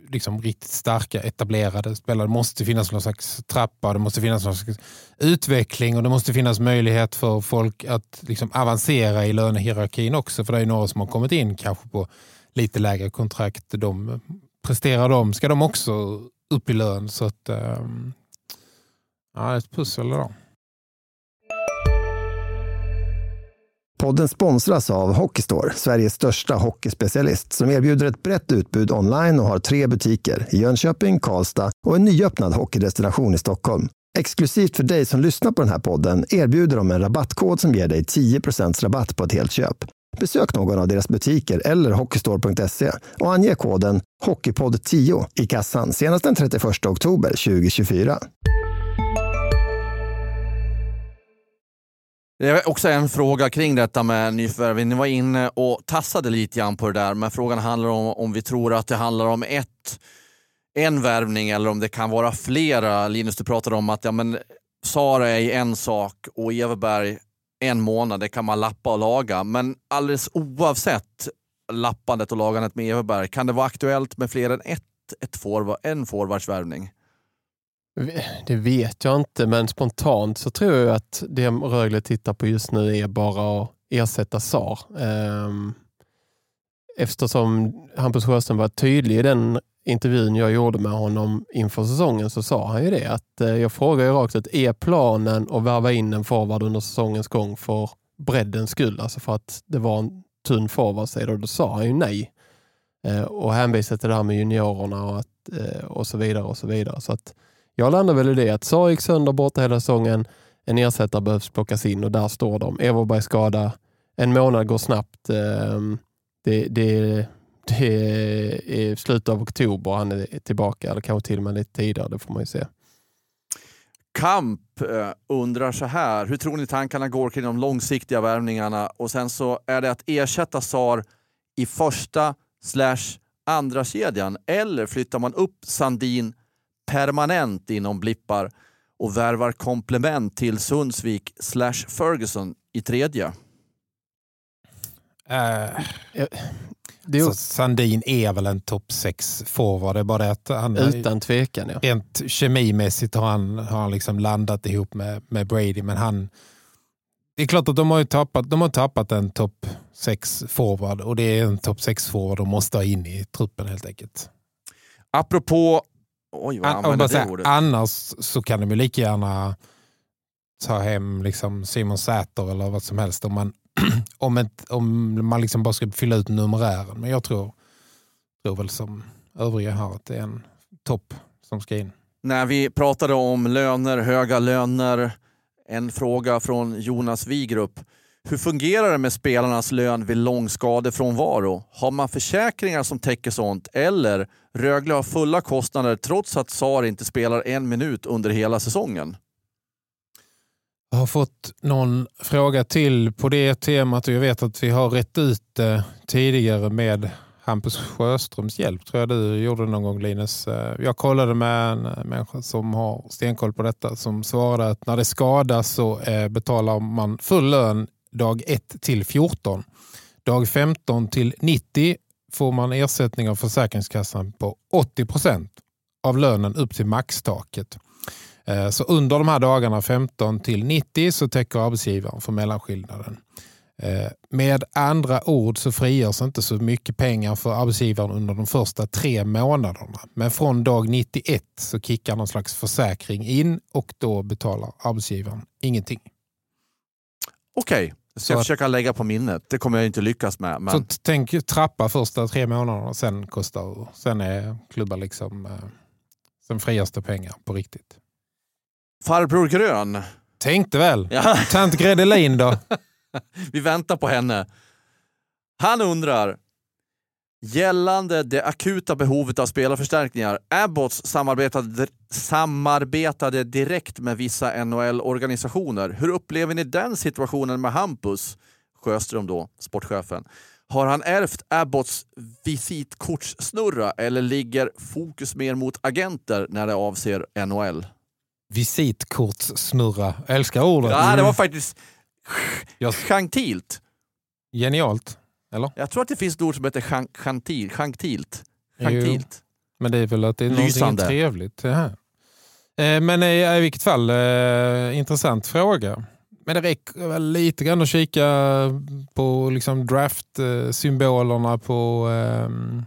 liksom riktigt starka etablerade spelare. Det måste finnas någon slags trappa, det måste finnas någon slags utveckling och det måste finnas möjlighet för folk att liksom avancera i lönehierarkin också. För det är några som har kommit in kanske på lite lägre kontrakt. De presterar de, ska de också upp i lön. Så att, eh, ja, ett pussel idag. Podden sponsras av Hockeystore, Sveriges största hockeyspecialist som erbjuder ett brett utbud online och har tre butiker i Jönköping, Karlstad och en nyöppnad hockeydestination i Stockholm. Exklusivt för dig som lyssnar på den här podden erbjuder de en rabattkod som ger dig 10% rabatt på ett helt köp. Besök någon av deras butiker eller hockeystore.se och ange koden Hockeypodd10 i kassan senast den 31 oktober 2024. Det är också en fråga kring detta med nyförvärv. Ni var inne och tassade lite grann på det där, men frågan handlar om om vi tror att det handlar om ett, en värvning eller om det kan vara flera. Linus, du pratade om att ja, men Sara är en sak och Everberg en månad, det kan man lappa och laga. Men alldeles oavsett lappandet och lagandet med Everberg, kan det vara aktuellt med fler än ett, ett forward, en forwardsvärvning? Det vet jag inte, men spontant så tror jag att det Rögle tittar på just nu är bara att ersätta SAR. Ehm, eftersom Hampus Sjöström var tydlig i den intervjun jag gjorde med honom inför säsongen så sa han ju det att eh, jag frågade ju rakt ut, är planen att värva in en forward under säsongens gång för breddens skull? Alltså för att det var en tunn forwardsida och då sa han ju nej. Eh, och hänvisade till det här med juniorerna och, att, eh, och så vidare och så vidare. Så att jag landar väl i det att Sar gick sönder borta hela säsongen. En ersättare behövs plockas in och där står de. Everberg skada. En månad går snabbt. Ehm, det, det, det är slutet av oktober han är tillbaka, eller kanske till och med lite tidigare. Det får man ju se. Kamp eh, undrar så här, hur tror ni tankarna går kring de långsiktiga värvningarna? Och sen så är det att ersätta SAR i första slash andra kedjan eller flyttar man upp Sandin permanent inom blippar och värvar komplement till Sundsvik slash Ferguson i tredje? Uh, det är... Sandin är väl en topp 6 forward. Det är bara att han, Utan tvekan. Ja. Rent kemimässigt har han, har han liksom landat ihop med, med Brady. Men han, det är klart att de har tappat, de har tappat en topp 6 forward och det är en topp 6 forward de måste ha in i truppen helt enkelt. Apropå Oj, vad An säga, annars så kan de ju lika gärna ta hem liksom Simon Säter eller vad som helst om man, <clears throat> om ett, om man liksom bara ska fylla ut numerären. Men jag tror, tror väl som övriga här att det är en topp som ska in. När vi pratade om löner, höga löner, en fråga från Jonas Wigrup. Hur fungerar det med spelarnas lön vid lång skadefrånvaro? Har man försäkringar som täcker sånt eller Rögle har fulla kostnader trots att SAR inte spelar en minut under hela säsongen? Jag har fått någon fråga till på det temat och jag vet att vi har rätt ut det tidigare med Hampus Sjöströms hjälp tror jag du gjorde någon gång Linus. Eh, jag kollade med en eh, människa som har stenkoll på detta som svarade att när det skadas så betalar man full lön dag 1 till 14. Dag 15 till 90 får man ersättning av Försäkringskassan på 80 procent av lönen upp till maxtaket. Eh, så under de här dagarna 15 till 90 så täcker arbetsgivaren för mellanskillnaden. Eh, med andra ord så frigörs inte så mycket pengar för arbetsgivaren under de första tre månaderna. Men från dag 91 så kickar någon slags försäkring in och då betalar arbetsgivaren ingenting. Okej, okay. Ska jag försöka lägga på minnet. Det kommer jag inte lyckas med. Men... Så tänk trappa första tre månaderna, sen kostar Sen är klubbar liksom eh, sen friaste pengar på riktigt. Farbror Grön. Tänkte väl. Ja. Tant Gredelin då? <laughs> Vi väntar på henne. Han undrar, Gällande det akuta behovet av spelarförstärkningar, Abbots samarbetade, samarbetade direkt med vissa NHL-organisationer. Hur upplever ni den situationen med Hampus Sjöström, då, sportchefen? Har han ärvt Abbots visitkortssnurra eller ligger fokus mer mot agenter när det avser NHL? Visitkortssnurra. Älskar ordet. Ja, det var faktiskt gentilt. Genialt. Eller? Jag tror att det finns ett ord som heter chanktilt. Chanktilt. Men det är väl att det är någonting Lysande. trevligt. Det här. Eh, Men i, i vilket fall, eh, intressant fråga. Men det räcker väl lite grann att kika på liksom draft-symbolerna på ehm,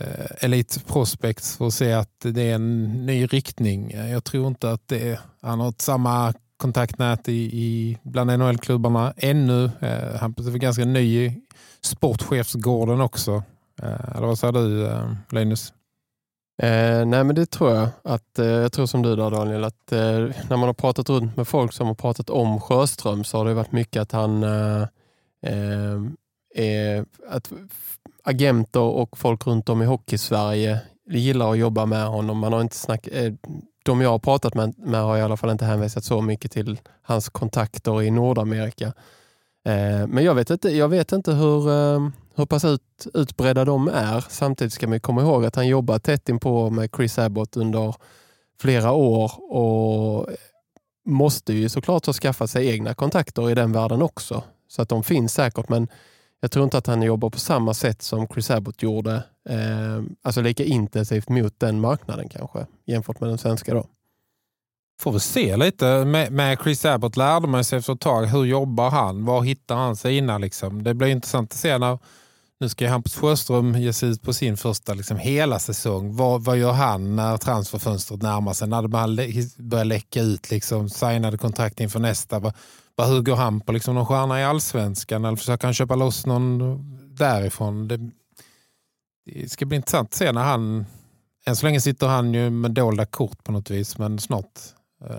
eh, Elite Prospects för att se att det är en ny riktning. Jag tror inte att det är, han har samma kontaktnät i, i bland NHL-klubbarna ännu. Eh, han är ganska ny i sportchefsgården också. Eh, eller vad säger du eh, Linus? Eh, nej men det tror jag. Att, eh, jag tror som du där Daniel, att eh, när man har pratat runt med folk som har pratat om Sjöström så har det varit mycket att han eh, eh, är, att agenter och folk runt om i Hockeysverige gillar att jobba med honom. Man har inte snack, eh, de jag har pratat med, med har i alla fall inte hänvisat så mycket till hans kontakter i Nordamerika. Eh, men jag vet inte, jag vet inte hur, eh, hur pass ut, utbredda de är. Samtidigt ska man komma ihåg att han jobbat tätt inpå med Chris Abbott under flera år och måste ju såklart ha skaffat sig egna kontakter i den världen också. Så att de finns säkert, men jag tror inte att han jobbar på samma sätt som Chris Abbott gjorde. Eh, alltså lika intensivt mot den marknaden kanske, jämfört med den svenska då. Får vi se lite. Med, med Chris Abbott lärde man sig efter ett tag. Hur jobbar han? Var hittar han sina? Liksom? Det blir intressant att se när nu ska Hampus Sjöström ge sig ut på sin första liksom, hela säsong. Vad, vad gör han när transferfönstret närmar sig? När det börjar, lä- börjar läcka ut liksom, signade kontrakt inför nästa. Vad, vad, hur går han på liksom, någon stjärna i allsvenskan? Eller försöker han köpa loss någon därifrån? Det, det ska bli intressant att se när han... Än så länge sitter han ju med dolda kort på något vis, men snart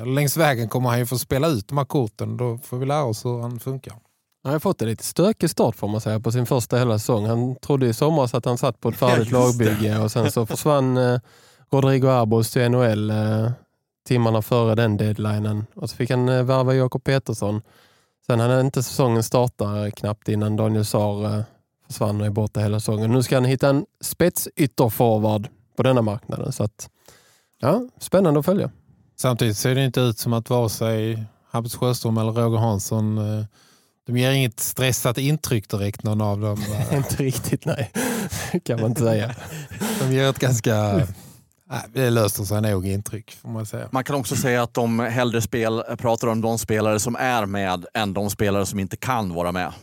Längs vägen kommer han ju få spela ut de här korten. Då får vi lära oss hur han funkar. Han har fått en lite stökig start får man säga på sin första hela säsong. Han trodde i somras att han satt på ett <laughs> färdigt Ja, lagbygge och sen så försvann eh, Rodrigo Arbos till NHL eh, timmarna före den deadlinen. Och så fick han eh, värva Jakob Petersson. Sen hade inte säsongen startat knappt innan Daniel Saar eh, försvann och är borta hela säsongen. Nu ska han hitta en spetsytterforward på denna marknaden. Så att, ja, spännande att följa. Samtidigt ser det inte ut som att vare sig Hampus Sjöström eller Roger Hansson eh, de ger inget stressat intryck direkt någon av dem. <laughs> Inte riktigt, nej. <laughs> kan man inte säga. <laughs> De ger ett ganska... Nej, det löser sig nog intryck får man säga. Man kan också säga att de hellre spel, pratar om de spelare som är med än de spelare som inte kan vara med.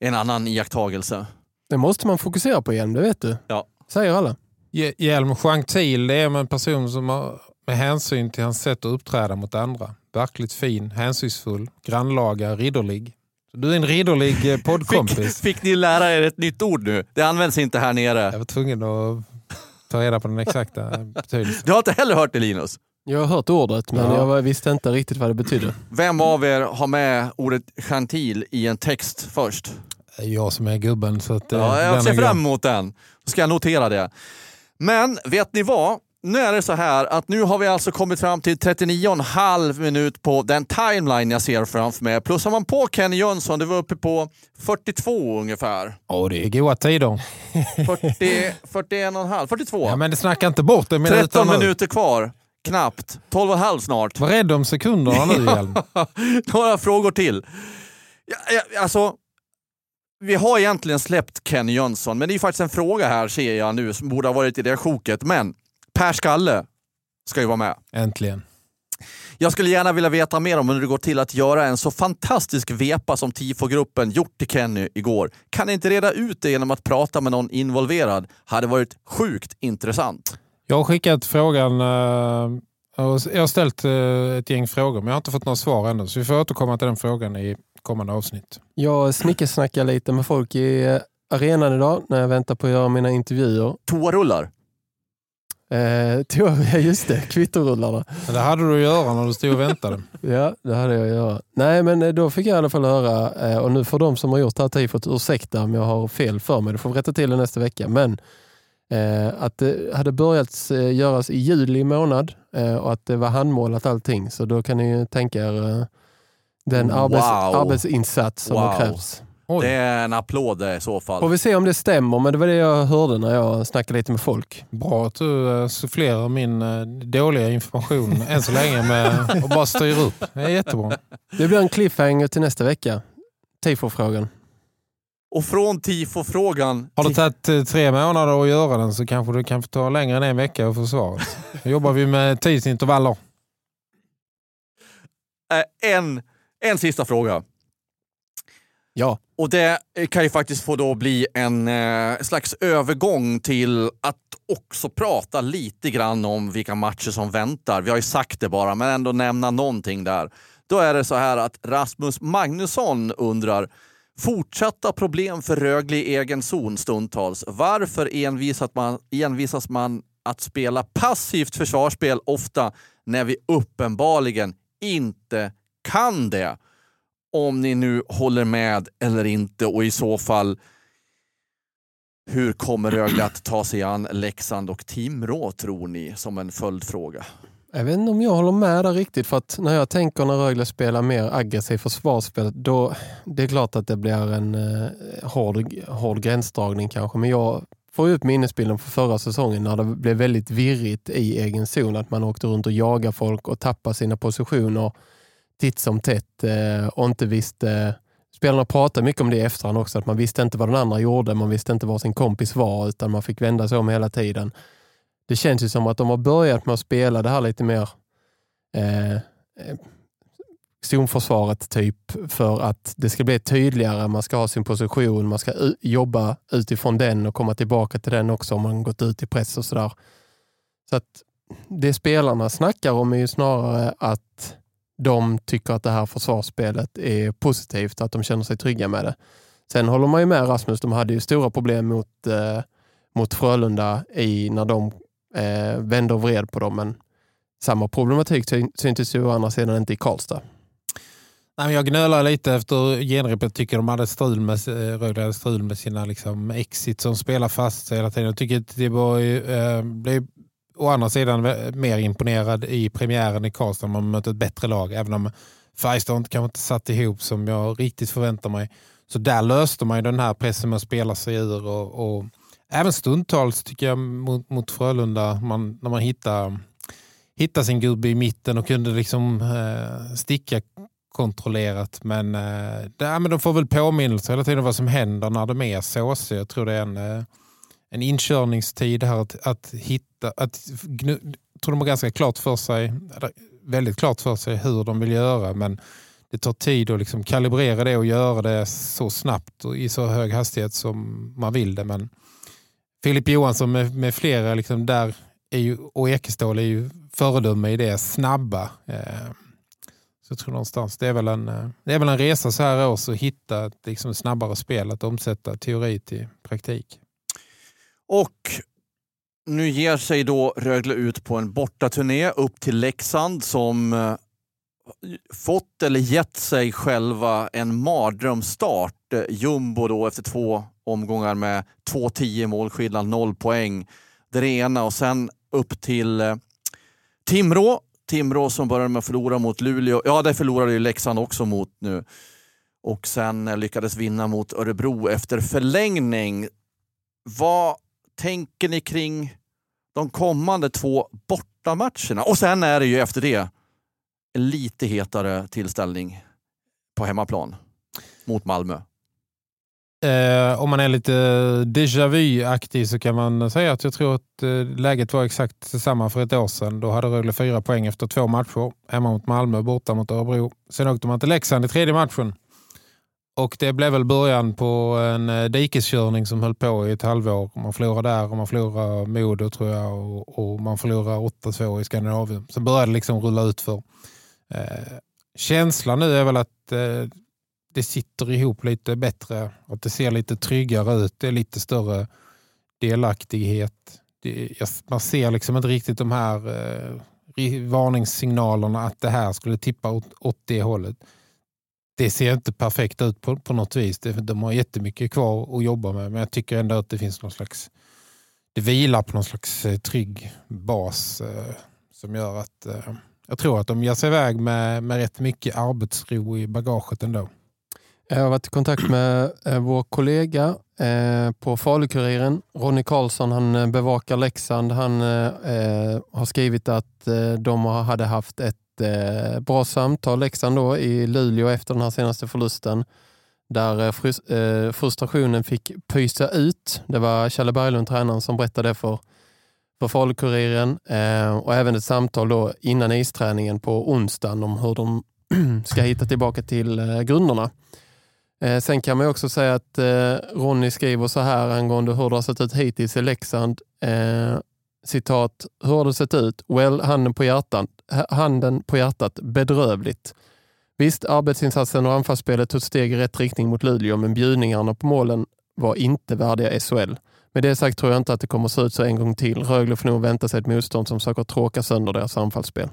En annan iakttagelse. Det måste man fokusera på igen, det vet du. Ja. Säger alla. Hj- Hjelm Gentil det är en person som har, med hänsyn till hans sätt att uppträda mot andra. Verkligt fin, hänsynsfull, grannlaga, ridderlig. Så Du är en ridderlig eh, <laughs> poddkompis. Fick, fick ni lära er ett nytt ord nu? Det används inte här nere. Jag var tvungen att ta reda på den exakta betydelsen. Du har inte heller hört det Linus? Jag har hört ordet men Ja. jag visste inte riktigt vad det betydde. Vem av er har med ordet gentil i en text först? Jag som är gubben. Så att, eh, Ja, jag ser fram emot den. Då ska jag notera det. Men vet ni vad? Nu är det så här att nu har vi alltså kommit fram till 39,5 minut på den timeline jag ser framför mig. Plussar man på Kenny Jönsson, det var uppe på 42 ungefär. Åh, det är goda tider. 40, 41,5, 42. Ja, men det snackar inte bort det 13 minuter nu. minuter kvar. Knappt. 12,5 snart. Var rädd om sekunderna nu Hjelm. <laughs> Några frågor till. Ja, ja, alltså, vi har egentligen släppt Kenny Jönsson, men det är faktiskt en fråga här ser jag nu som borde ha varit i det sjoket. Men Per Skalle ska ju vara med. Äntligen. Jag skulle gärna vilja veta mer om hur det går till att göra en så fantastisk vepa som TIFO-gruppen gjort till Kenny igår. Kan ni inte reda ut det genom att prata med någon involverad? Hade varit sjukt intressant. Jag har skickat frågan. eh, och Jag har ställt eh, ett gäng frågor men jag har inte fått några svar ännu. Så vi får återkomma till den frågan i kommande avsnitt. Jag snickesnackar lite med folk i arenan idag när jag väntar på att göra mina intervjuer. Toarullar. Eh, <laughs> ja, just det, kvittorullarna. Det hade du att göra när du stod och väntade. <laughs> Ja, det hade jag att göra. Nej, men eh, då fick jag i alla fall höra, eh, och nu får de som har gjort det här tifot ursäkta om jag har fel för mig, det får vi rätta till det nästa vecka. Men eh, att det hade börjat göras i juli månad eh, och att det var handmålat allting. Så då kan ni ju tänka er den arbets, Wow. arbetsinsats som Wow. har krävts. Oj. Det är en applåd i så fall. Får vi se om det stämmer, men det var det jag hörde när jag snackade lite med folk. Bra att du eh, sufflerar min eh, dåliga information än så länge med och bara styr upp. Det är jättebra. Det blir en cliffhanger till nästa vecka. Tifo-frågan. Och från tifo-frågan... Har det tagit eh, tre månader att göra den så kanske det kan få ta längre än en vecka att få svaret. Då jobbar vi med tidsintervaller. En, en sista fråga. Ja. Och det eh, kan ju faktiskt få då bli en eh, slags övergång till att också prata lite grann om vilka matcher som väntar. Vi har ju sagt det bara, men ändå nämna någonting där. Då är det så här att Rasmus Magnusson undrar Fortsatta problem för Rögle i egen zon stundtals. Varför envisas man, envisas man att spela passivt försvarsspel ofta när vi uppenbarligen inte kan det? Om ni nu håller med eller inte och i så fall hur kommer Rögle att ta sig an Leksand och Timrå tror ni som en följdfråga? Jag vet inte om jag håller med där riktigt för att när jag tänker när Rögle spelar mer aggressiv försvarsspel då det är klart att det blir en eh, hård, hård gränsdragning kanske men jag får upp minnesbilden från förra säsongen när det blev väldigt virrigt i egen zon att man åkte runt och jagade folk och tappade sina positioner titt som tätt eh, och inte visste Spelarna pratade mycket om det i efterhand också, att man visste inte vad den andra gjorde, man visste inte var sin kompis var utan man fick vända sig om hela tiden det känns ju som att de har börjat med att spela det här lite mer eh, eh, zonförsvaret typ för att det ska bli tydligare. Man ska ha sin position, man ska jobba utifrån den och komma tillbaka till den också om man gått ut i press och sådär. Så att det spelarna snackar om är ju snarare att de tycker att det här försvarsspelet är positivt, att de känner sig trygga med det. Sen håller man ju med Rasmus, de hade ju stora problem mot, eh, mot Frölunda i när de eh, vände och vred på dem. Men samma problematik syntes ju å andra sidan inte i Karlstad. Nej, jag gnölar lite efter genrepet. Jag tycker de hade strul med, eh, Rögle hade strul med sina liksom, exit som spelar fast sig hela tiden. Jag tycker att det var, eh, blev å andra sidan mer imponerad i premiären i Karlstad. Man mötte ett bättre lag. Även om Färjestad kanske inte satt ihop som jag riktigt förväntar mig. Så där löste man ju den här pressen med att spela sig ur och, och även stundtals tycker jag mot, mot Frölunda, man, när man hittar, hittar sin gubbe i mitten och kunde liksom eh, sticka kontrollerat. Men, eh, det, men de får väl påminnelse hela tiden vad som händer när de är såsiga. Jag tror det är en, eh, en inkörningstid här att, att hitta. Att, jag tror de har ganska klart för sig, väldigt klart för sig hur de vill göra. Men det tar tid att liksom kalibrera det och göra det så snabbt och i så hög hastighet som man vill det. Men Filip Johansson med, med flera liksom där är ju, och Ekestål är ju föredöme i det snabba. Eh, så jag tror någonstans det är väl en, eh, det är väl en resa så här års att hitta ett liksom snabbare spel, att omsätta teori till praktik. Och nu ger sig då Rögle ut på en bortaturné upp till Leksand som eh, fått eller gett sig själva en mardrömsstart. Jumbo då efter två omgångar med 2-10 målskillnad, noll poäng. Det är det ena och sen upp till eh, Timrå. Timrå som började med att förlora mot Luleå. Ja, det förlorade ju Leksand också mot nu. Och sen eh, lyckades vinna mot Örebro efter förlängning. Vad tänker ni kring de kommande två bortamatcherna? Och sen är det ju efter det en lite hetare tillställning på hemmaplan mot Malmö. Eh, om man är lite déjà vu-aktig så kan man säga att jag tror att eh, läget var exakt samma för ett år sedan. Då hade Rögle fyra poäng efter två matcher. Hemma mot Malmö, borta mot Örebro. Sen åkte man till Leksand i tredje matchen. Och det blev väl början på en eh, dikeskörning som höll på i ett halvår. Man förlorade där och man förlorade Modo tror jag och, och man förlorade 8-2 i Skandinavien. Så började det liksom rulla ut för. Eh, känslan nu är väl att eh, det sitter ihop lite bättre. Att det ser lite tryggare ut. Det är lite större delaktighet. Det, man ser liksom inte riktigt de här eh, varningssignalerna att det här skulle tippa åt, åt det hållet. Det ser inte perfekt ut på, på något vis. De har jättemycket kvar att jobba med. Men jag tycker ändå att det finns någon slags det vilar på någon slags eh, trygg bas eh, som gör att eh, jag tror att de ger sig iväg med, med rätt mycket arbetsro i bagaget ändå. Jag har varit i kontakt med eh, vår kollega eh, på Falukuriren, Ronny Karlsson. Han eh, bevakar Leksand. Han eh, har skrivit att de hade haft ett bra samtal, Leksand då, i Luleå efter den här senaste förlusten. där eh, eh, frustrationen fick pysa ut. Det var Kjelle Berglund, tränaren, som berättade det för, för Falukuriren Eh, och även ett samtal då innan isträningen på onsdagen om hur de <clears throat> ska hitta tillbaka till eh, grunderna. Eh, sen kan man också säga att eh, Ronny skriver så här angående hur det har sett ut hittills i Leksand. Eh, Citat, hur har det sett ut? Well, handen på hjärtat, handen på hjärtat bedrövligt. Visst, arbetsinsatsen och anfallsspelet tog ett steg i rätt riktning mot Luleå, men bjudningarna på målen var inte värdiga SHL. Med det sagt tror jag inte att det kommer att se ut så en gång till. Rögle får nog vänta sig ett motstånd som försöker tråka sönder deras anfallsspel.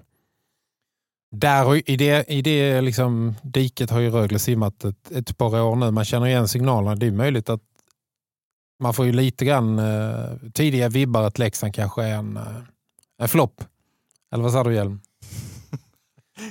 Där, I det, i det liksom, diket har ju Rögle simmat ett, ett par år nu. Man känner igen signalerna. Det är möjligt att man får ju lite grann eh, tidiga vibbar att Leksand kanske är en, eh, en flopp. Eller vad sa du Hjelm?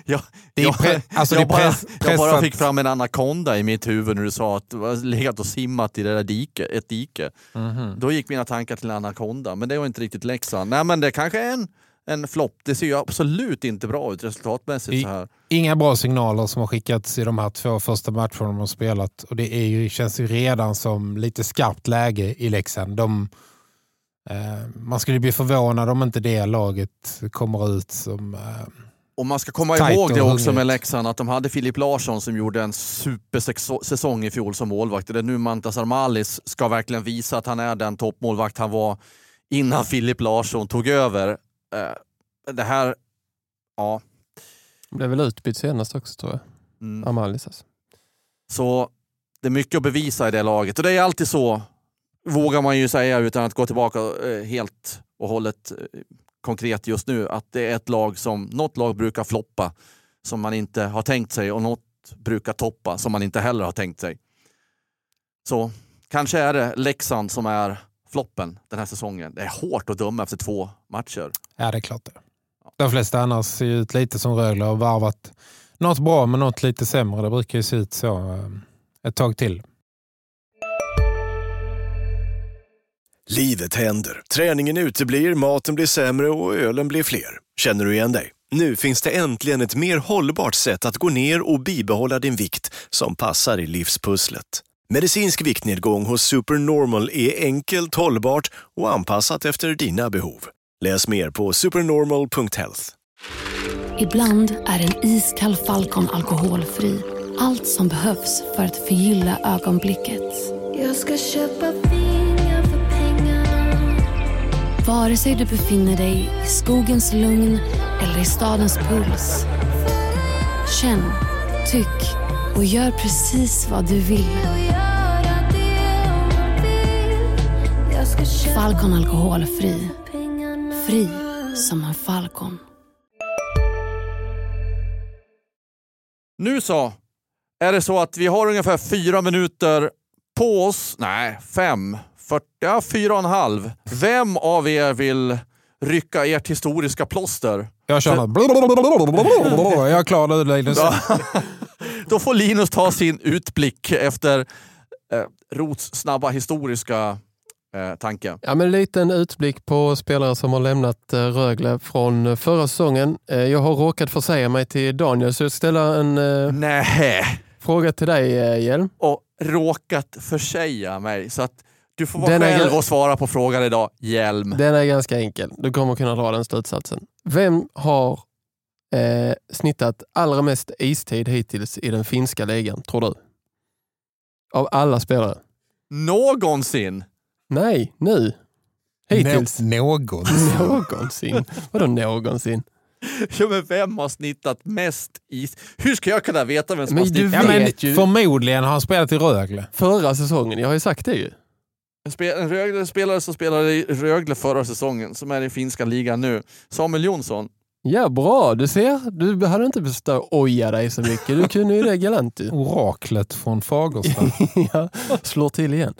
Ja, <laughs> jag, alltså jag, bara, jag bara fick fram en anakonda i mitt huvud när du sa att du har legat och simmat i det där dike, ett dike. Mhm. Då gick mina tankar till anakonda, men det var inte riktigt Leksand. Nej men det kanske är en, en flopp. Det ser ju absolut inte bra ut resultatmässigt så här. Inga bra signaler som har skickats i de här två första matcherna de har spelat. Och det är ju, känns ju redan som lite skarpt läge i Leksand. De, eh, man skulle bli förvånad om inte det laget kommer ut som... Eh, Och man ska komma ihåg det också med. Leksand att de hade Filip Larsson som gjorde en supersäsong i fjol som målvakt. Det är nu Mantas Armalis ska verkligen visa att han är den toppmålvakt han var innan Filip Larsson tog över. Eh, Det här, ja. Blev väl utbytt senast också tror jag. Mm. Amalis alltså. Så det är mycket att bevisa i det laget. Och det är alltid så, vågar man ju säga utan att gå tillbaka eh, helt och hållet eh, konkret just nu, att det är ett lag som, något lag brukar floppa som man inte har tänkt sig och något brukar toppa som man inte heller har tänkt sig. Så kanske är det Leksand som är floppen den här säsongen. Det är hårt att döma efter två matcher ja, det är klart det. De flesta annars ser ju ut lite som Rögle och varvat något bra men något lite sämre. Det brukar ju se ut så eh, ett tag till. Livet händer. Träningen uteblir, maten blir sämre och ölen blir fler. Känner du igen dig? Nu finns det äntligen ett mer hållbart sätt att gå ner och bibehålla din vikt som passar i livspusslet. Medicinsk viktnedgång hos Supernormal är enkelt, hållbart och anpassat efter dina behov. Läs mer på supernormal.health. Ibland är en iskall Falcon alkoholfri. Allt som behövs för att förgylla ögonblicket. Jag ska köpa vingar för pengarna Vare sig du befinner dig i skogens lugn eller i stadens puls. Känn, tyck och gör precis vad du vill. Falcon alkoholfri. Fri som en falcon. Nu så, är det så att vi har ungefär fyra minuter på oss. Nej, fem. 40, ja, fyra och en halv. Vem av er vill rycka ert historiska plåster? Jag kör något. <laughs> Jag är klar nu Linus. <laughs> Då får Linus ta sin utblick efter eh, Rots snabba historiska eh. Ja, men en liten utblick på spelare som har lämnat eh, Rögle från eh, förra säsongen. Eh, Jag har råkat försäga mig till Daniel, så jag ställer en eh, Nej, fråga till dig, eh, Hjelm. och råkat försäga mig. Så att du får vara Den själv och svara på frågan idag. Hjälm. Den är ganska enkel. Du kommer kunna dra den slutsatsen. Vem har eh, snittat allra mest istid hittills i den finska ligan, tror du? Av alla spelare? Någonsin. Nej, nu. Hittills. Nå- Någon. <laughs> Någonsin. Vadå någonsin? Ja, men vem har snittat mest is? Hur ska jag kunna veta vem som Men har du snittat? Ja, men vet ju- förmodligen har han spelat i Rögle. Förra säsongen, jag har ju sagt det ju. En, spe- en Rögle spelare som spelade i Rögle förra säsongen, som är i finska ligan nu. Samuel Jonsson. Ja, bra. Du ser, du hade inte behövt oja dig så mycket. Du kunde ju det galant. Oraklet från Fagersta. <laughs> ja, slår till igen.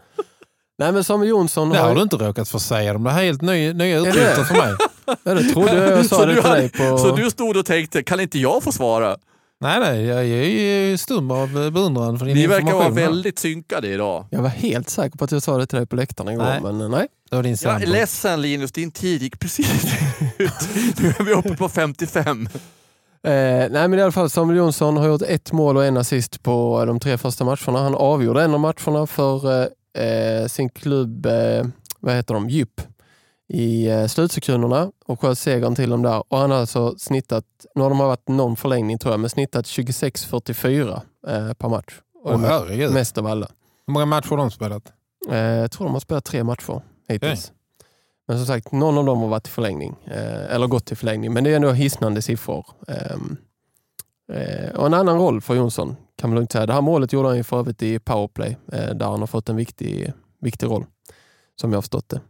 Nej men Samuel Jonsson Det har du inte råkat få säga. De är helt nya, nya det? uppgifter för mig. Ja, det trodde jag jag <laughs> sa Så det du till hade- dig på... Så du stod och tänkte, kan inte jag få svara? Nej, nej, jag är ju stum av beundran för din Ni verkar vara väldigt synkade idag. Jag var helt säker på att jag sa det till dig på läktaren igår, Nej. men eh, nej. Det var din Jag är ledsen Linus, din tid gick precis <laughs> ut. Nu är vi uppe på 55. Eh, nej men i alla fall Samuel Jonsson har gjort ett mål och en assist på de tre första matcherna. Han avgjorde en av matcherna för eh, eh, sin klubb, eh, vad heter de, Djup i eh, slutsekunderna och sköt segern till dem där. Och han har alltså snittat, nu har de varit någon förlängning tror jag, men snittat 26-44 eh, per match. Och är herregud. mest av alla. Hur många matcher har de spelat? Eh, jag tror de har spelat tre matcher hittills. Men som sagt, någon av dem har varit i förlängning. Eh, eller gått till förlängning. Men det är ändå hisnande siffror. Ehm, eh, och en annan roll för Jonsson kan man lugnt säga. Det här målet gjorde han ju för övrigt i powerplay. Eh, där han har fått en viktig, viktig roll. Som jag har förstått det.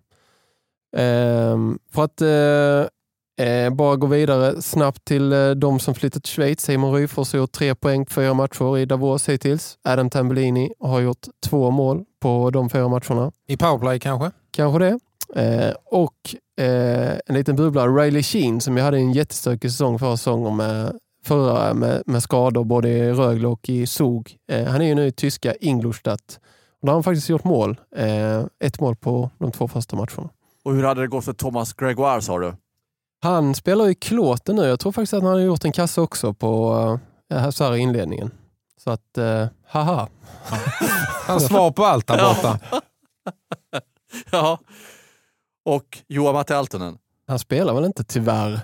Ehm, för att eh, eh, bara gå vidare snabbt till eh, de som flyttat till Schweiz. Simon Ryfors har gjort tre poäng på fyra matcher i Davos hittills. Adam Tambellini har gjort två mål på de fyra matcherna. I powerplay kanske? Kanske det. Eh, och eh, en liten bubblare, Riley Sheen, som jag hade en jättestökig säsong förra säsongen med, förra, med, med skador både i Rögle och i Zug. Eh, han är ju nu i tyska Ingolstadt. Och där har han faktiskt gjort mål. Eh, ett mål på de två första matcherna. Och hur hade det gått för Thomas Gregoire sa du? Han spelar ju klåten nu. Jag tror faktiskt att han har gjort en kassa också på eh, så här i inledningen. Så att, eh, haha. Han svar på allt där borta. <laughs> Ja. Och Johan Matti Aaltonen? Han spelar väl inte tyvärr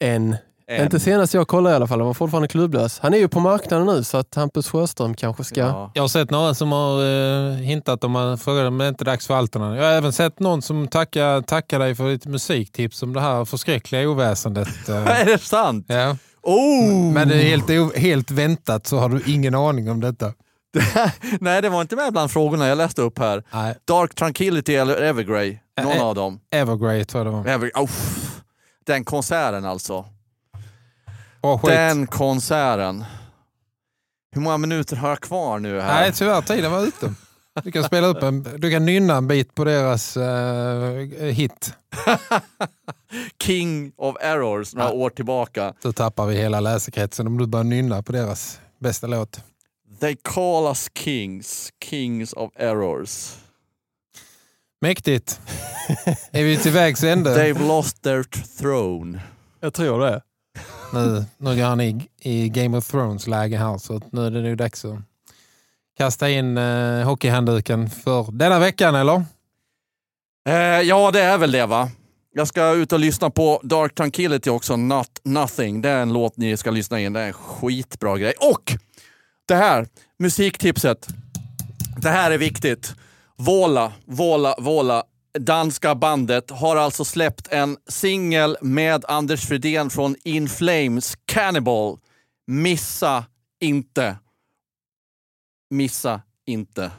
än. En. Inte senast jag kollade i alla fall. Han var fortfarande klubblös. Han är ju på marknaden nu så att Hampus Sjöström kanske ska... Ja. Jag har sett några som har eh, hintat om man frågar om det inte är dags för Altonen. Jag har även sett någon som tackar, tackar dig för ditt musiktips om det här förskräckliga oväsendet. <laughs> eh. Är det sant? ja. Oh! Men det är helt, helt väntat så har du ingen aning om detta. <laughs> Nej, det var inte med bland frågorna jag läste upp här. Nej. Dark Tranquility eller Evergrey? Någon Eh, av dem. Evergrey tror jag det var. Ever... Oh, den konserten alltså. Skit. Den konserten. Hur många minuter har jag kvar nu här? Nej, tyvärr tiden var ute. Du kan spela upp en, du kan nynna en bit på deras eh, hit. <laughs> King of Errors, några Ja. år tillbaka. Så tappar vi hela läsekretsen om du börjar nynna på deras bästa låt. They call us kings, kings of errors. Mäktigt. är vi till vägs ände? <laughs> They've lost their throne. Jag tror det. Nu, nu går han i, i Game of Thrones-läge här så nu är det nog dags att kasta in eh, hockeyhandduken för denna veckan eller? Eh, ja, det är väl det va? Jag ska ut och lyssna på Dark Tranquility också, Not Nothing. Det är en låt ni ska lyssna in. Det är en skitbra grej. Och det här, musiktipset. Det här är viktigt. Vola, Vola, Vola. Danska bandet har alltså släppt en singel med Anders Fridén från In Flames, Cannibal. Missa inte. Missa inte.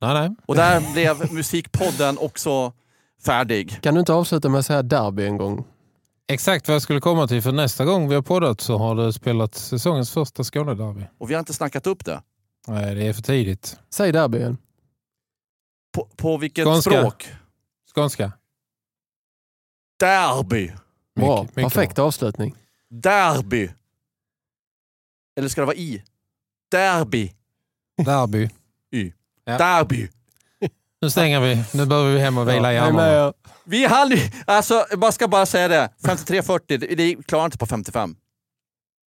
Nej, nej. Och där blev musikpodden också färdig. Kan du inte avsluta med att säga derby en gång? Exakt vad jag skulle komma till för nästa gång vi har poddat så har det spelat säsongens första Skånederby. Och vi har inte snackat upp det. Nej, det är för tidigt. Säg derby igen. På, på vilket Skånska. språk? Skånska. Derby. Bra. Mycket- mycket Perfekt avslutning. Derby. Eller ska det vara i? Derby. Derby. Ja. Derby. Nu stänger vi. Nu behöver vi hem och vila Ja, hjärnorna. Vi hann alltså jag ska bara säga det. 53.40, det- det klarar inte på 55.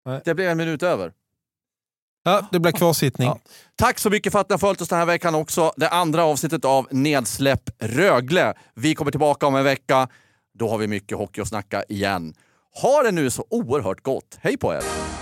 Nej. Det blev en minut över. Ja, det blir kvarsittning. Ja. Tack så mycket för att ni har följt oss den här veckan också. Det andra avsnittet av Nedsläpp Rögle. Vi kommer tillbaka om en vecka. Då har vi mycket hockey att snacka igen. Ha det nu så oerhört gott. Hej på er!